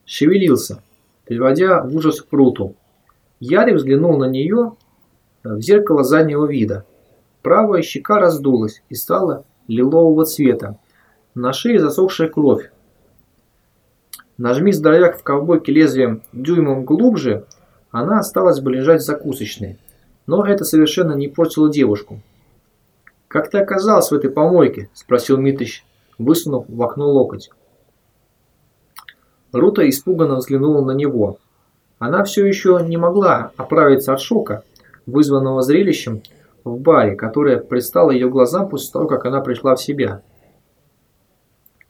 шевелился, приводя в ужас Пруту. Яри взглянул на нее в зеркало заднего вида. Правая щека раздулась и стала лилового цвета. На шее засохшая кровь. Нажми здоровяк в ковбойке лезвием дюймом глубже, она осталась бы лежать в закусочной. Но это совершенно не портило девушку. «Как ты оказался в этой помойке?» – спросил Митрич, высунув в окно локоть. Рута испуганно взглянула на него. Она все еще не могла оправиться от шока, вызванного зрелищем в баре, которое предстало ее глазам после того, как она пришла в себя.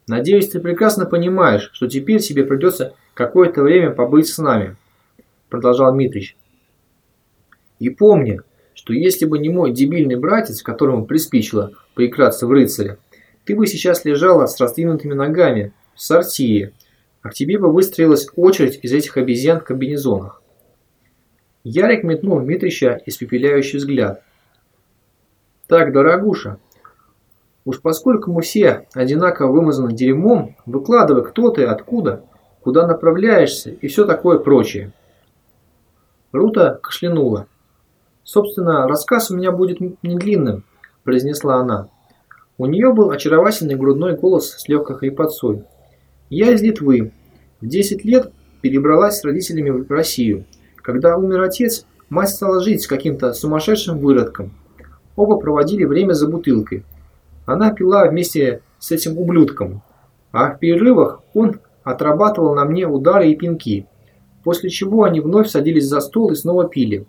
«Надеюсь, ты прекрасно понимаешь, что теперь тебе придется какое-то время побыть с нами», – продолжал Митрич. «И помни, что если бы не мой дебильный братец, которому приспичило поиграться в рыцаря, ты бы сейчас лежала с раздвинутыми ногами в сортире, а к тебе бы выстроилась очередь из этих обезьян в комбинезонах. Ярик метнул в Митрича испепеляющий взгляд. Так, дорогуша, уж поскольку мы все одинаково вымазаны дерьмом, выкладывай, кто ты, откуда, куда направляешься и все такое прочее. Рута кашлянула. «Собственно, рассказ у меня будет не длинным», – произнесла она. У нее был очаровательный грудной голос с легкой хрипотцой. «Я из Литвы. В 10 лет перебралась с родителями в Россию. Когда умер отец, мать стала жить с каким-то сумасшедшим выродком. Оба проводили время за бутылкой. Она пила вместе с этим ублюдком, а в перерывах он отрабатывал на мне удары и пинки, после чего они вновь садились за стол и снова пили.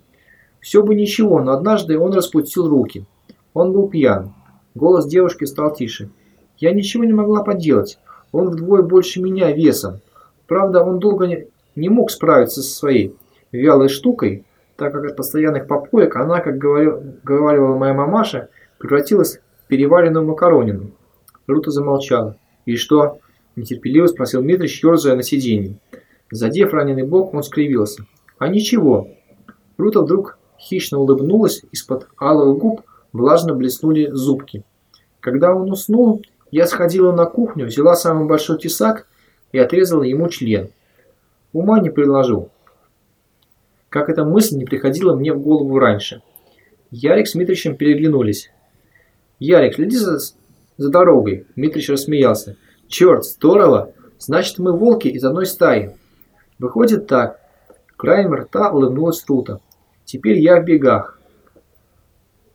Все бы ничего, но однажды он распустил руки. Он был пьян. Голос девушки стал тише. Я ничего не могла поделать. Он вдвое больше меня весом. Правда, он долго не, мог справиться со своей вялой штукой, так как от постоянных попоек она, как говорил, говорила моя мамаша, превратилась в переваренную макаронину. Рута замолчала. «И что?» – нетерпеливо спросил Митрич, ерзая на сиденье. Задев раненый бок, он скривился. «А ничего». Рута вдруг хищно улыбнулась, из-под алых губ влажно блеснули зубки. Когда он уснул, я сходила на кухню, взяла самый большой тесак и отрезала ему член. Ума не приложу. Как эта мысль не приходила мне в голову раньше. Ярик с Митричем переглянулись. «Ярик, следи за, за дорогой!» Митрич рассмеялся. «Черт, здорово! Значит, мы волки из одной стаи!» Выходит так. Краем рта улыбнулась Рута. «Теперь я в бегах.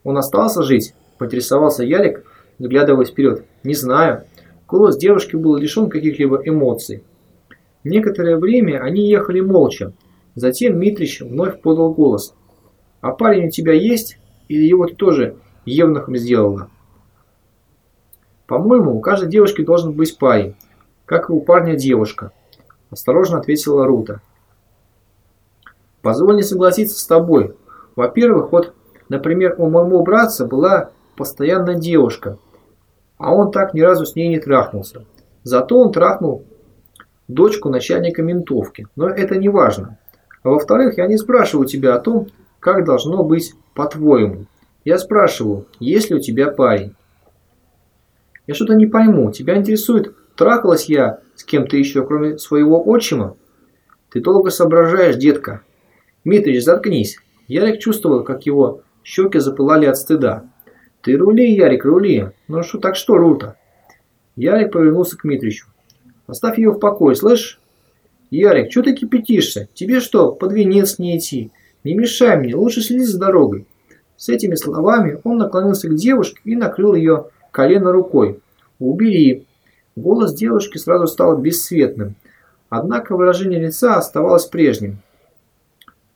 Он остался жить?» Поинтересовался Ярик, вглядываясь вперед. «Не знаю». Голос девушки был лишен каких-либо эмоций. Некоторое время они ехали молча. Затем Митрич вновь подал голос. «А парень у тебя есть? Или его ты тоже евнухом сделала?» «По-моему, у каждой девушки должен быть парень, как и у парня девушка», – осторожно ответила Рута. «Позволь не согласиться с тобой. Во-первых, вот, например, у моего братца была постоянная девушка, а он так ни разу с ней не трахнулся. Зато он трахнул дочку начальника ментовки, но это не важно. А во-вторых, я не спрашиваю тебя о том, как должно быть по-твоему. Я спрашиваю, есть ли у тебя парень. Я что-то не пойму, тебя интересует, трахалась я с кем-то еще, кроме своего отчима? Ты долго соображаешь, детка. Митрич, заткнись. Ярик чувствовал, как его щеки запылали от стыда. Ты рули, Ярик, рули. Ну что, так что, Рута? Ярик повернулся к Митричу. Оставь ее в покое, слышишь? Ярик, что ты кипятишься? Тебе что, под венец не идти? Не мешай мне, лучше следи за дорогой. С этими словами он наклонился к девушке и накрыл ее колено рукой. «Убери!» Голос девушки сразу стал бесцветным, однако выражение лица оставалось прежним.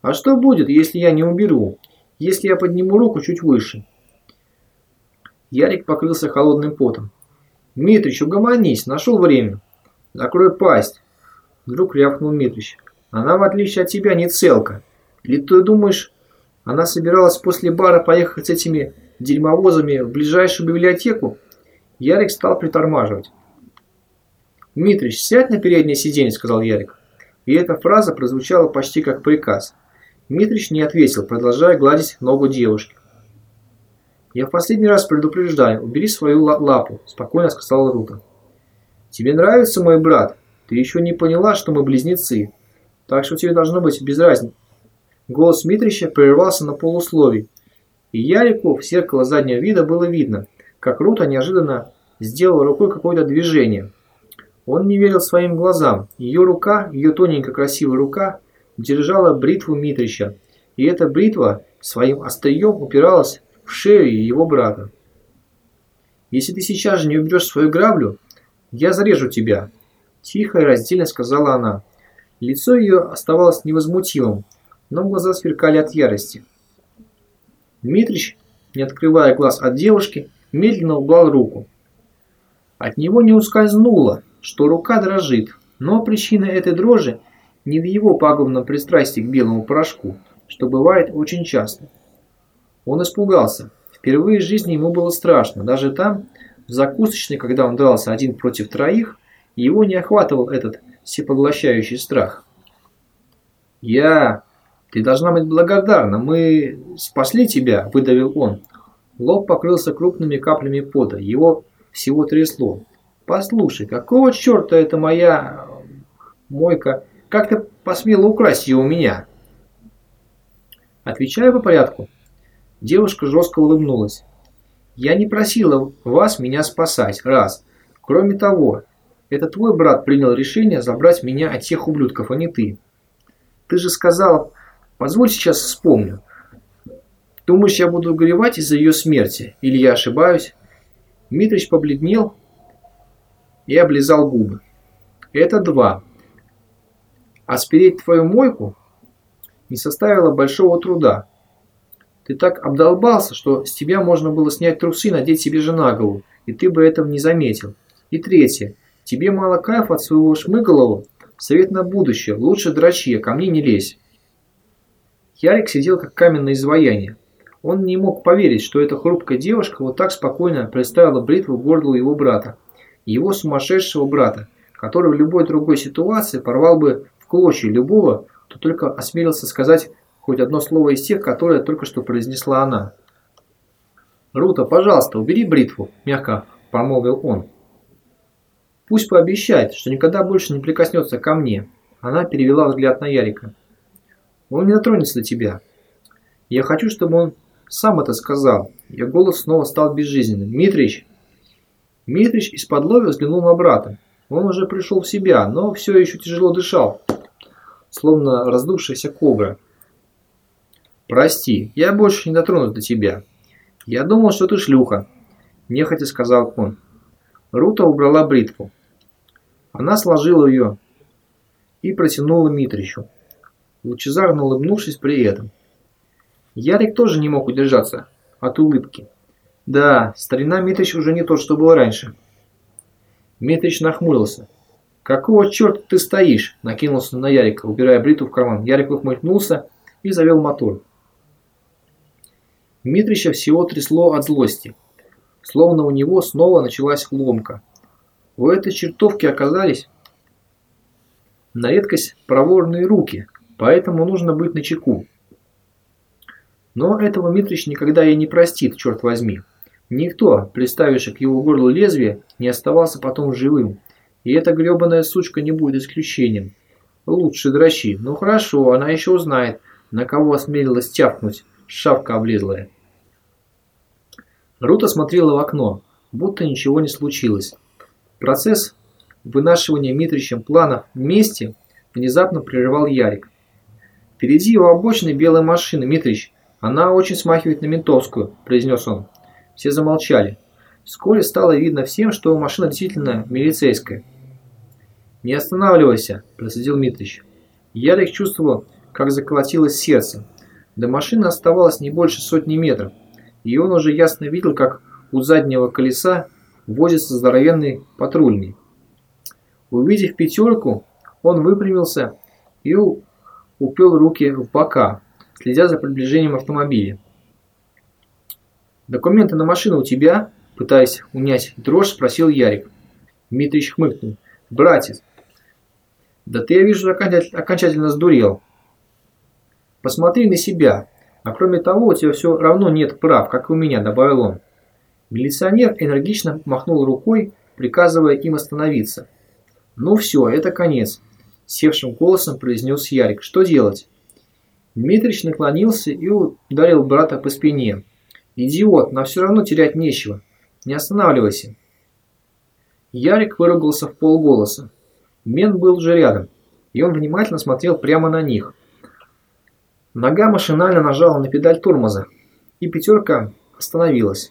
«А что будет, если я не уберу? Если я подниму руку чуть выше?» Ярик покрылся холодным потом. «Дмитрич, угомонись, нашел время. Закрой пасть!» Вдруг рявкнул Митрич. «Она, в отличие от тебя, не целка. Или ты думаешь, она собиралась после бара поехать с этими дерьмовозами в ближайшую библиотеку?» Ярик стал притормаживать. «Митрич, сядь на переднее сиденье», — сказал Ярик. И эта фраза прозвучала почти как приказ. Митрич не ответил, продолжая гладить ногу девушки. «Я в последний раз предупреждаю, убери свою лапу», – спокойно сказала Рута. «Тебе нравится мой брат? Ты еще не поняла, что мы близнецы. Так что тебе должно быть без разницы». Голос Митрича прервался на полусловии, и Ярику в зеркало заднего вида было видно, как Рута неожиданно сделала рукой какое-то движение. Он не верил своим глазам. Ее рука, ее тоненькая красивая рука, держала бритву Митрича, и эта бритва своим острием упиралась в шею его брата. «Если ты сейчас же не уберешь свою граблю, я зарежу тебя», – тихо и раздельно сказала она. Лицо ее оставалось невозмутимым, но глаза сверкали от ярости. Дмитрич, не открывая глаз от девушки, медленно убрал руку. От него не ускользнуло, что рука дрожит, но причина этой дрожи не в его пагубном пристрастии к белому порошку, что бывает очень часто. Он испугался. Впервые в жизни ему было страшно. Даже там, в закусочной, когда он дрался один против троих, его не охватывал этот всепоглощающий страх. «Я... Ты должна быть благодарна. Мы спасли тебя», – выдавил он. Лоб покрылся крупными каплями пота. Его всего трясло. «Послушай, какого черта это моя... мойка? Как ты посмела украсть ее у меня?» Отвечаю по порядку. Девушка жестко улыбнулась. «Я не просила вас меня спасать, раз. Кроме того, это твой брат принял решение забрать меня от тех ублюдков, а не ты. Ты же сказал... Позволь сейчас вспомню. Думаешь, я буду горевать из-за ее смерти? Или я ошибаюсь?» Митрич побледнел и облизал губы. «Это два. А спереть твою мойку не составило большого труда. Ты так обдолбался, что с тебя можно было снять трусы и надеть себе же на голову, и ты бы этого не заметил. И третье. Тебе мало кайфа от своего шмыголова? Совет на будущее. Лучше дрочи, а ко мне не лезь. Ярик сидел как каменное изваяние. Он не мог поверить, что эта хрупкая девушка вот так спокойно представила бритву горлу его брата. Его сумасшедшего брата, который в любой другой ситуации порвал бы в клочья любого, кто только осмелился сказать хоть одно слово из тех, которые только что произнесла она. «Рута, пожалуйста, убери бритву», – мягко промолвил он. «Пусть пообещает, что никогда больше не прикоснется ко мне». Она перевела взгляд на Ярика. «Он не дотронется до тебя. Я хочу, чтобы он сам это сказал». Ее голос снова стал безжизненным. «Митрич!» Митрич из-под лови взглянул на брата. Он уже пришел в себя, но все еще тяжело дышал, словно раздувшаяся кобра. «Прости, я больше не дотронусь до тебя. Я думал, что ты шлюха», – нехотя сказал он. Рута убрала бритву. Она сложила ее и протянула Митричу, лучезарно улыбнувшись при этом. Ярик тоже не мог удержаться от улыбки. Да, старина Митрич уже не тот, что был раньше. Митрич нахмурился. «Какого черта ты стоишь?» – накинулся на Ярика, убирая бритву в карман. Ярик ухмыльнулся и завел мотор. Митрича всего трясло от злости. Словно у него снова началась ломка. У этой чертовки оказались на редкость проворные руки, поэтому нужно быть начеку. Но этого Митрич никогда ей не простит, черт возьми. Никто, приставивший к его горлу лезвие, не оставался потом живым. И эта гребаная сучка не будет исключением. Лучше дрочи. Ну хорошо, она еще узнает, на кого осмелилась тявкнуть, шавка облезлая. Рута смотрела в окно, будто ничего не случилось. Процесс вынашивания Митричем планов вместе внезапно прерывал Ярик. «Впереди у обочины белая машина, Митрич. Она очень смахивает на ментовскую», – произнес он. Все замолчали. Вскоре стало видно всем, что машина действительно милицейская. «Не останавливайся», – процедил Митрич. Ярик чувствовал, как заколотилось сердце. До машины оставалось не больше сотни метров и он уже ясно видел, как у заднего колеса возится здоровенный патрульный. Увидев пятерку, он выпрямился и упел руки в бока, следя за приближением автомобиля. «Документы на машину у тебя?» Пытаясь унять дрожь, спросил Ярик. Дмитрич хмыкнул. «Братец, да ты, я вижу, окончательно сдурел. Посмотри на себя. А кроме того, у тебя все равно нет прав, как и у меня, добавил он. Милиционер энергично махнул рукой, приказывая им остановиться. Ну все, это конец, севшим голосом произнес Ярик. Что делать? Дмитрич наклонился и ударил брата по спине. «Идиот, нам все равно терять нечего. Не останавливайся». Ярик выругался в полголоса. Мен был уже рядом, и он внимательно смотрел прямо на них – Нога машинально нажала на педаль тормоза, и пятерка остановилась.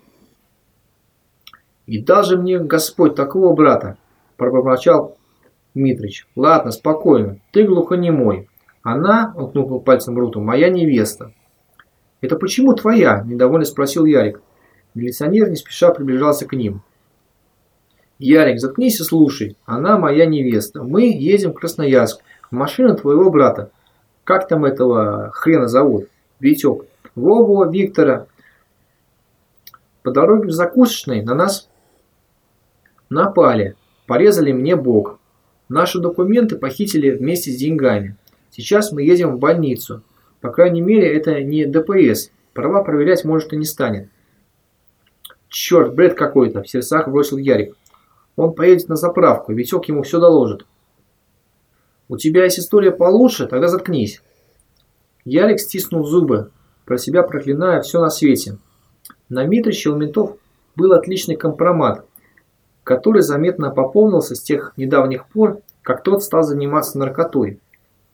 «И даже мне Господь такого брата!» – пробормотал Дмитрич. «Ладно, спокойно, ты глухонемой. Она, – он кнул пальцем Руту, – моя невеста». «Это почему твоя?» – недовольно спросил Ярик. Милиционер не спеша приближался к ним. «Ярик, заткнись и слушай. Она моя невеста. Мы едем в Красноярск. Машина твоего брата. Как там этого хрена зовут? Витек. Вову Виктора. По дороге в закусочной на нас напали. Порезали мне бок. Наши документы похитили вместе с деньгами. Сейчас мы едем в больницу. По крайней мере, это не ДПС. Права проверять может и не станет. Черт, бред какой-то, в сердцах бросил Ярик. Он поедет на заправку, Витек ему все доложит. У тебя есть история получше, тогда заткнись. Ярик стиснул зубы, про себя проклиная все на свете. На Митрича у ментов был отличный компромат, который заметно пополнился с тех недавних пор, как тот стал заниматься наркотой.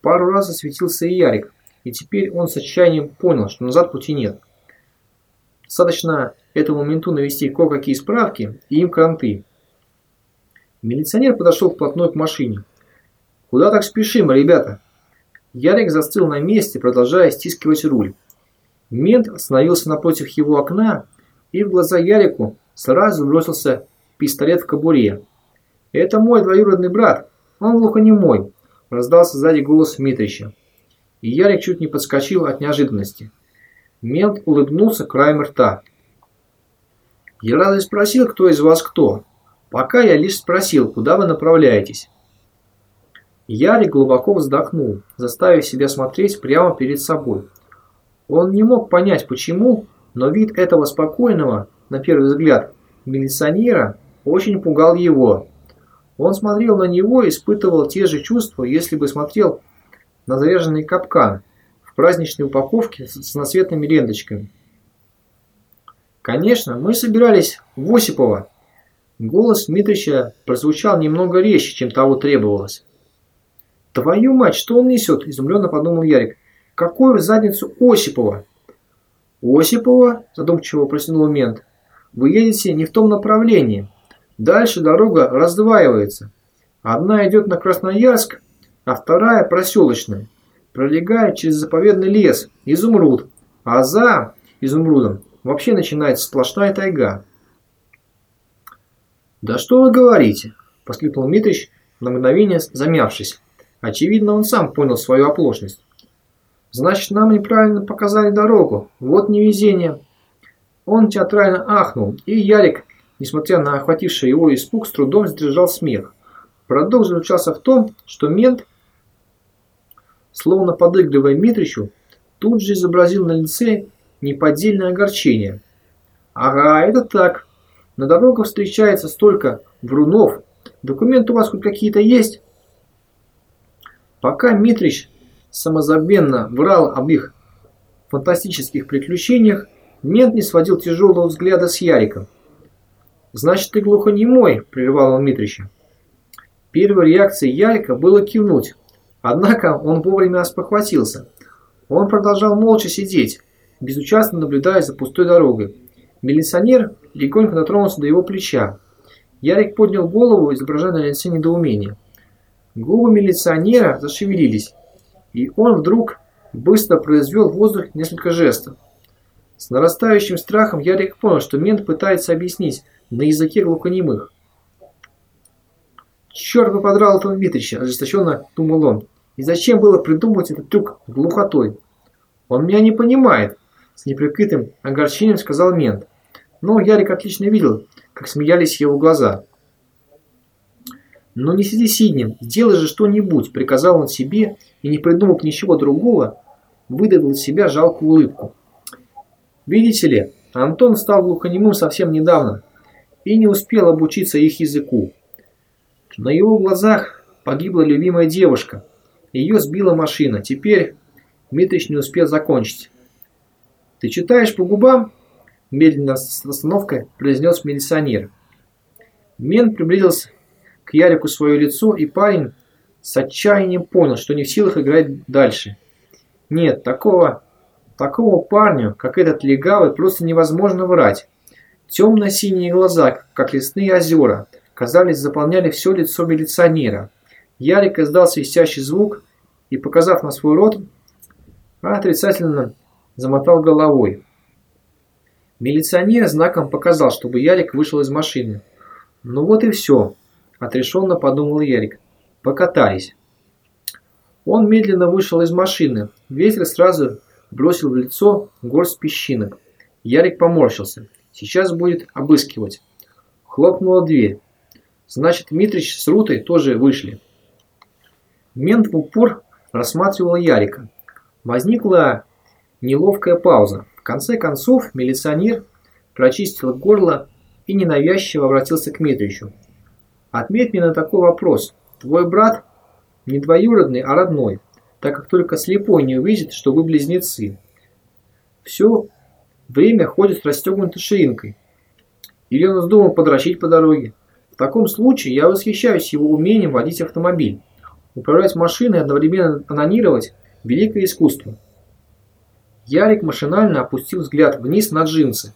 Пару раз осветился и Ярик, и теперь он с отчаянием понял, что назад пути нет. Достаточно этому менту навести кое-какие справки, и им кранты. Милиционер подошел вплотную к машине. «Куда так спешим, ребята?» Ярик застыл на месте, продолжая стискивать руль. Мент остановился напротив его окна, и в глаза Ярику сразу бросился пистолет в кобуре. «Это мой двоюродный брат, он глухонемой», – раздался сзади голос Митрича. И Ярик чуть не подскочил от неожиданности. Мент улыбнулся краем рта. «Я разве спросил, кто из вас кто? Пока я лишь спросил, куда вы направляетесь». Ярик глубоко вздохнул, заставив себя смотреть прямо перед собой. Он не мог понять почему, но вид этого спокойного, на первый взгляд, милиционера очень пугал его. Он смотрел на него и испытывал те же чувства, если бы смотрел на заряженный капкан в праздничной упаковке с насветными ленточками. «Конечно, мы собирались в Осипово». Голос Дмитрича прозвучал немного резче, чем того требовалось. «Твою мать, что он несет?» – изумленно подумал Ярик. «Какую задницу Осипова?» «Осипова?» – задумчиво протянул мент. «Вы едете не в том направлении. Дальше дорога раздваивается. Одна идет на Красноярск, а вторая проселочная. Пролегает через заповедный лес, изумруд. А за изумрудом вообще начинается сплошная тайга». «Да что вы говорите?» – воскликнул Митрич, на мгновение замявшись. Очевидно, он сам понял свою оплошность. «Значит, нам неправильно показали дорогу. Вот невезение». Он театрально ахнул, и Ярик, несмотря на охвативший его испуг, с трудом сдержал смех. Парадокс заключался в том, что мент, словно подыгрывая Митричу, тут же изобразил на лице неподдельное огорчение. «Ага, это так. На дорогах встречается столько врунов. Документы у вас хоть какие-то есть?» Пока Митрич самозабвенно врал об их фантастических приключениях, мент не сводил тяжелого взгляда с Яриком. «Значит, ты глухонемой», – прервал он Митрича. Первой реакцией Ярика было кивнуть, однако он вовремя спохватился. Он продолжал молча сидеть, безучастно наблюдая за пустой дорогой. Милиционер легонько дотронулся до его плеча. Ярик поднял голову, изображая на лице недоумение. Губы милиционера зашевелились, и он вдруг быстро произвел в воздух несколько жестов. С нарастающим страхом Ярик понял, что мент пытается объяснить на языке глухонемых. «Черт бы подрал этого Митрича!» – ожесточенно думал он. «И зачем было придумывать этот трюк глухотой? Он меня не понимает!» – с неприкрытым огорчением сказал мент. Но Ярик отлично видел, как смеялись его глаза. «Но не сиди сиднем, сделай же что-нибудь», – приказал он себе и, не придумав ничего другого, выдавил из себя жалкую улыбку. Видите ли, Антон стал глухонемым совсем недавно и не успел обучиться их языку. На его глазах погибла любимая девушка. Ее сбила машина. Теперь Дмитрич не успел закончить. «Ты читаешь по губам?» Медленно с остановкой произнес милиционер. Мен приблизился Ярику свое лицо, и парень с отчаянием понял, что не в силах играть дальше. Нет, такого, такого парню, как этот легавый, просто невозможно врать. Темно-синие глаза, как лесные озера, казались, заполняли все лицо милиционера. Ярик издал свистящий звук и, показав на свой рот, отрицательно замотал головой. Милиционер знаком показал, чтобы Ярик вышел из машины. Ну вот и все. Отрешенно подумал Ярик. Покатались. Он медленно вышел из машины. Ветер сразу бросил в лицо горсть песчинок. Ярик поморщился. Сейчас будет обыскивать. Хлопнула дверь. Значит, Митрич с Рутой тоже вышли. Мент в упор рассматривал Ярика. Возникла неловкая пауза. В конце концов милиционер прочистил горло и ненавязчиво обратился к Митричу. «Отметь мне на такой вопрос. Твой брат не двоюродный, а родной, так как только слепой не увидит, что вы близнецы. Все время ходит с расстегнутой ширинкой. Или он вздумал подрочить по дороге. В таком случае я восхищаюсь его умением водить автомобиль. Управлять машиной и одновременно анонировать – великое искусство. Ярик машинально опустил взгляд вниз на джинсы.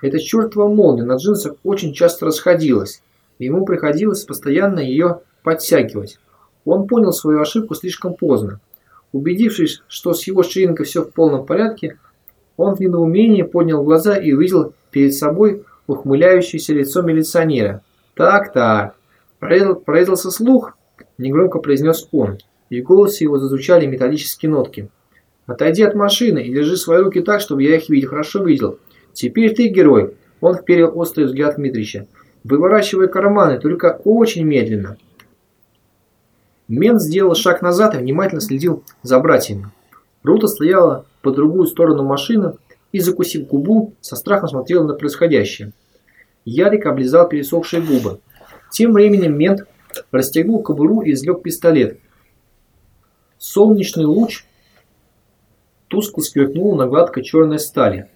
Эта чертова молния на джинсах очень часто расходилась, ему приходилось постоянно ее подтягивать. Он понял свою ошибку слишком поздно. Убедившись, что с его ширинкой все в полном порядке, он в недоумении поднял глаза и увидел перед собой ухмыляющееся лицо милиционера. «Так-так, прорезался слух?» – негромко произнес он, и в голосе его зазвучали металлические нотки. «Отойди от машины и держи свои руки так, чтобы я их видел, хорошо видел. Теперь ты герой!» Он вперил острый взгляд Дмитрича. «Выворачивай карманы, только очень медленно». Мент сделал шаг назад и внимательно следил за братьями. Рута стояла по другую сторону машины и, закусив губу, со страхом смотрела на происходящее. Ярик облизал пересохшие губы. Тем временем мент расстегнул кобуру и извлек пистолет. Солнечный луч тускло сверкнул на гладкой черной стали.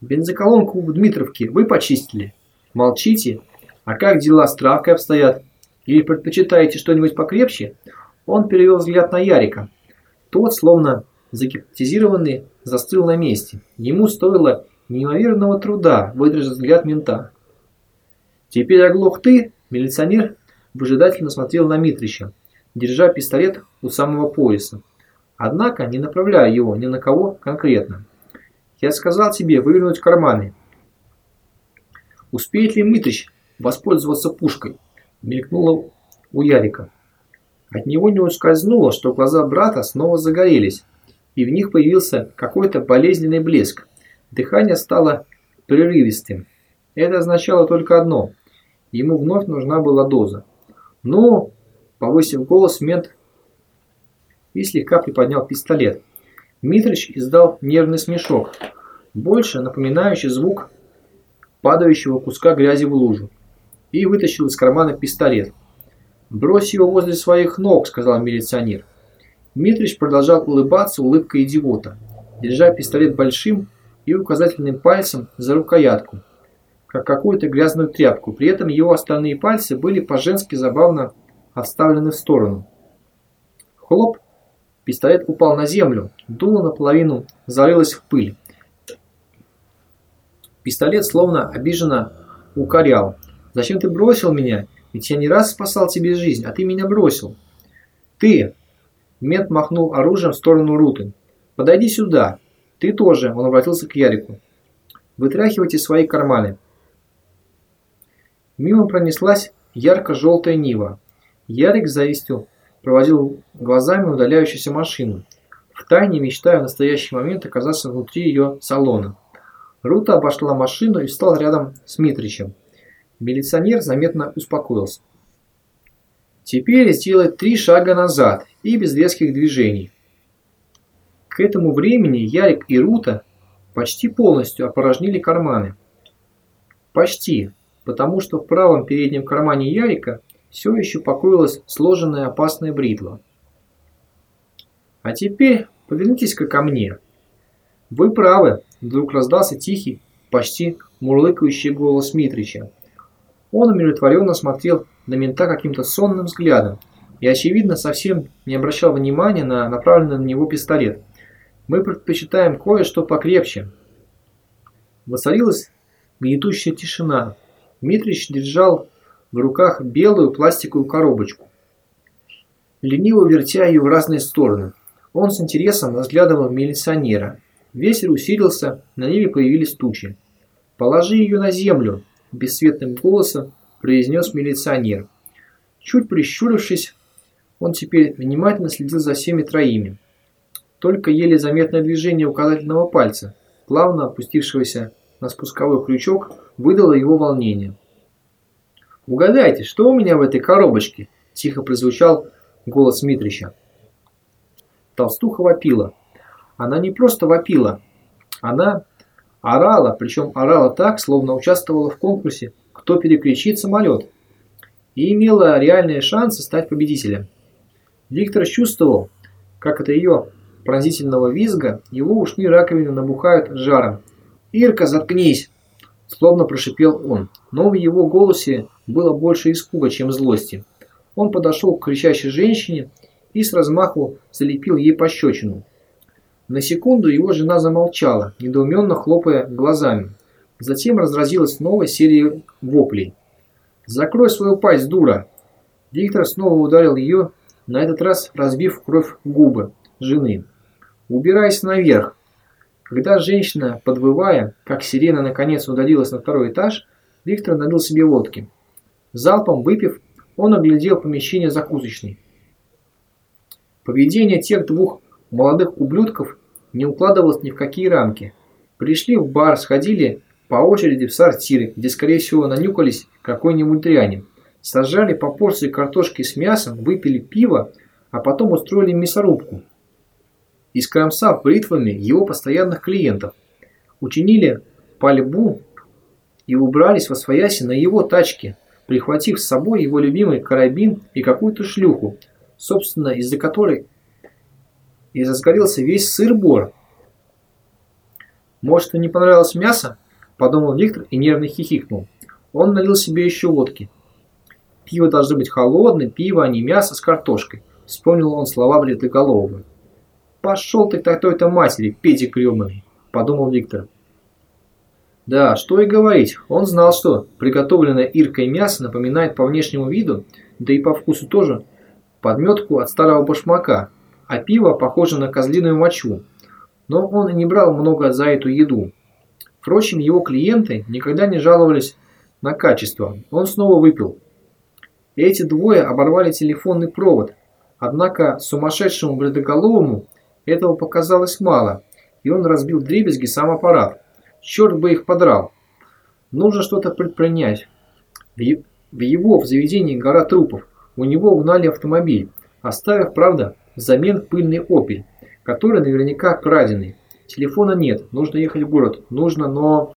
«Бензоколонку в Дмитровке вы почистили? Молчите? А как дела с травкой обстоят? Или предпочитаете что-нибудь покрепче?» Он перевел взгляд на Ярика. Тот, словно загипнотизированный, застыл на месте. Ему стоило неимоверного труда выдержать взгляд мента. «Теперь оглох ты!» Милиционер выжидательно смотрел на Митрича, держа пистолет у самого пояса. Однако не направляя его ни на кого конкретно. «Я сказал тебе вывернуть карманы». «Успеет ли Митрич воспользоваться пушкой?» Мелькнуло у Ярика. От него не ускользнуло, что глаза брата снова загорелись, и в них появился какой-то болезненный блеск. Дыхание стало прерывистым. Это означало только одно. Ему вновь нужна была доза. «Ну!» – повысив голос, мент и слегка приподнял пистолет. Митрич издал нервный смешок, больше напоминающий звук падающего куска грязи в лужу, и вытащил из кармана пистолет. «Брось его возле своих ног», – сказал милиционер. Митрич продолжал улыбаться улыбкой идиота, держа пистолет большим и указательным пальцем за рукоятку, как какую-то грязную тряпку. При этом его остальные пальцы были по-женски забавно отставлены в сторону. Хлоп! Пистолет упал на землю, дуло наполовину зарылось в пыль. Пистолет словно обиженно укорял. «Зачем ты бросил меня? Ведь я не раз спасал тебе жизнь, а ты меня бросил». «Ты!» Мент махнул оружием в сторону Руты. «Подойди сюда. Ты тоже!» Он обратился к Ярику. «Вытряхивайте свои карманы». Мимо пронеслась ярко-желтая Нива. Ярик завистью проводил глазами удаляющуюся машину, втайне мечтая в настоящий момент оказаться внутри ее салона. Рута обошла машину и встал рядом с Митричем. Милиционер заметно успокоился. Теперь сделать три шага назад и без резких движений. К этому времени Ярик и Рута почти полностью опорожнили карманы. Почти, потому что в правом переднем кармане Ярика все еще покоилась сложенная опасная бритва. А теперь повернитесь-ка ко мне. Вы правы, вдруг раздался тихий, почти мурлыкающий голос Митрича. Он умиротворенно смотрел на мента каким-то сонным взглядом и, очевидно, совсем не обращал внимания на направленный на него пистолет. Мы предпочитаем кое-что покрепче. Воцарилась гнетущая тишина. Митрич держал в руках белую пластиковую коробочку, лениво вертя ее в разные стороны. Он с интересом разглядывал милиционера. Ветер усилился, на небе появились тучи. «Положи ее на землю», – бесцветным голосом произнес милиционер. Чуть прищурившись, он теперь внимательно следил за всеми троими. Только еле заметное движение указательного пальца, плавно опустившегося на спусковой крючок, выдало его волнение. «Угадайте, что у меня в этой коробочке?» – тихо прозвучал голос Митрича. Толстуха вопила. Она не просто вопила. Она орала, причем орала так, словно участвовала в конкурсе «Кто перекричит самолет» и имела реальные шансы стать победителем. Виктор чувствовал, как от ее пронзительного визга его ушные раковины набухают жаром. «Ирка, заткнись!» Словно прошипел он, но в его голосе было больше испуга, чем злости. Он подошел к кричащей женщине и с размаху залепил ей пощечину. На секунду его жена замолчала, недоуменно хлопая глазами. Затем разразилась новая серия воплей. «Закрой свою пасть, дура!» Виктор снова ударил ее, на этот раз разбив кровь губы жены. «Убирайся наверх!» Когда женщина, подвывая, как сирена наконец удалилась на второй этаж, Виктор налил себе водки. Залпом выпив, он оглядел помещение закусочной. Поведение тех двух молодых ублюдков не укладывалось ни в какие рамки. Пришли в бар, сходили по очереди в сортиры, где, скорее всего, нанюкались какой-нибудь дряни. Сажали по порции картошки с мясом, выпили пиво, а потом устроили мясорубку. Искромсав бритвами его постоянных клиентов. Учинили пальбу и убрались во свояси на его тачке, прихватив с собой его любимый карабин и какую-то шлюху, собственно, из-за которой и разгорелся весь сыр-бор. Может, не понравилось мясо? Подумал Виктор и нервно хихикнул. Он налил себе еще водки. Пиво должно быть холодное, пиво, а не мясо с картошкой. Вспомнил он слова Бритоголового. «Пошел ты к такой-то матери, Петя гребаный», – подумал Виктор. Да, что и говорить, он знал, что приготовленное Иркой мясо напоминает по внешнему виду, да и по вкусу тоже, подметку от старого башмака, а пиво похоже на козлиную мочу. Но он и не брал много за эту еду. Впрочем, его клиенты никогда не жаловались на качество. Он снова выпил. Эти двое оборвали телефонный провод, однако сумасшедшему бредоголовому этого показалось мало, и он разбил дребезги сам аппарат. Черт бы их подрал. Нужно что-то предпринять. В его в заведении гора трупов. У него угнали автомобиль, оставив, правда, взамен пыльный опель, который наверняка краденый. Телефона нет, нужно ехать в город. Нужно, но...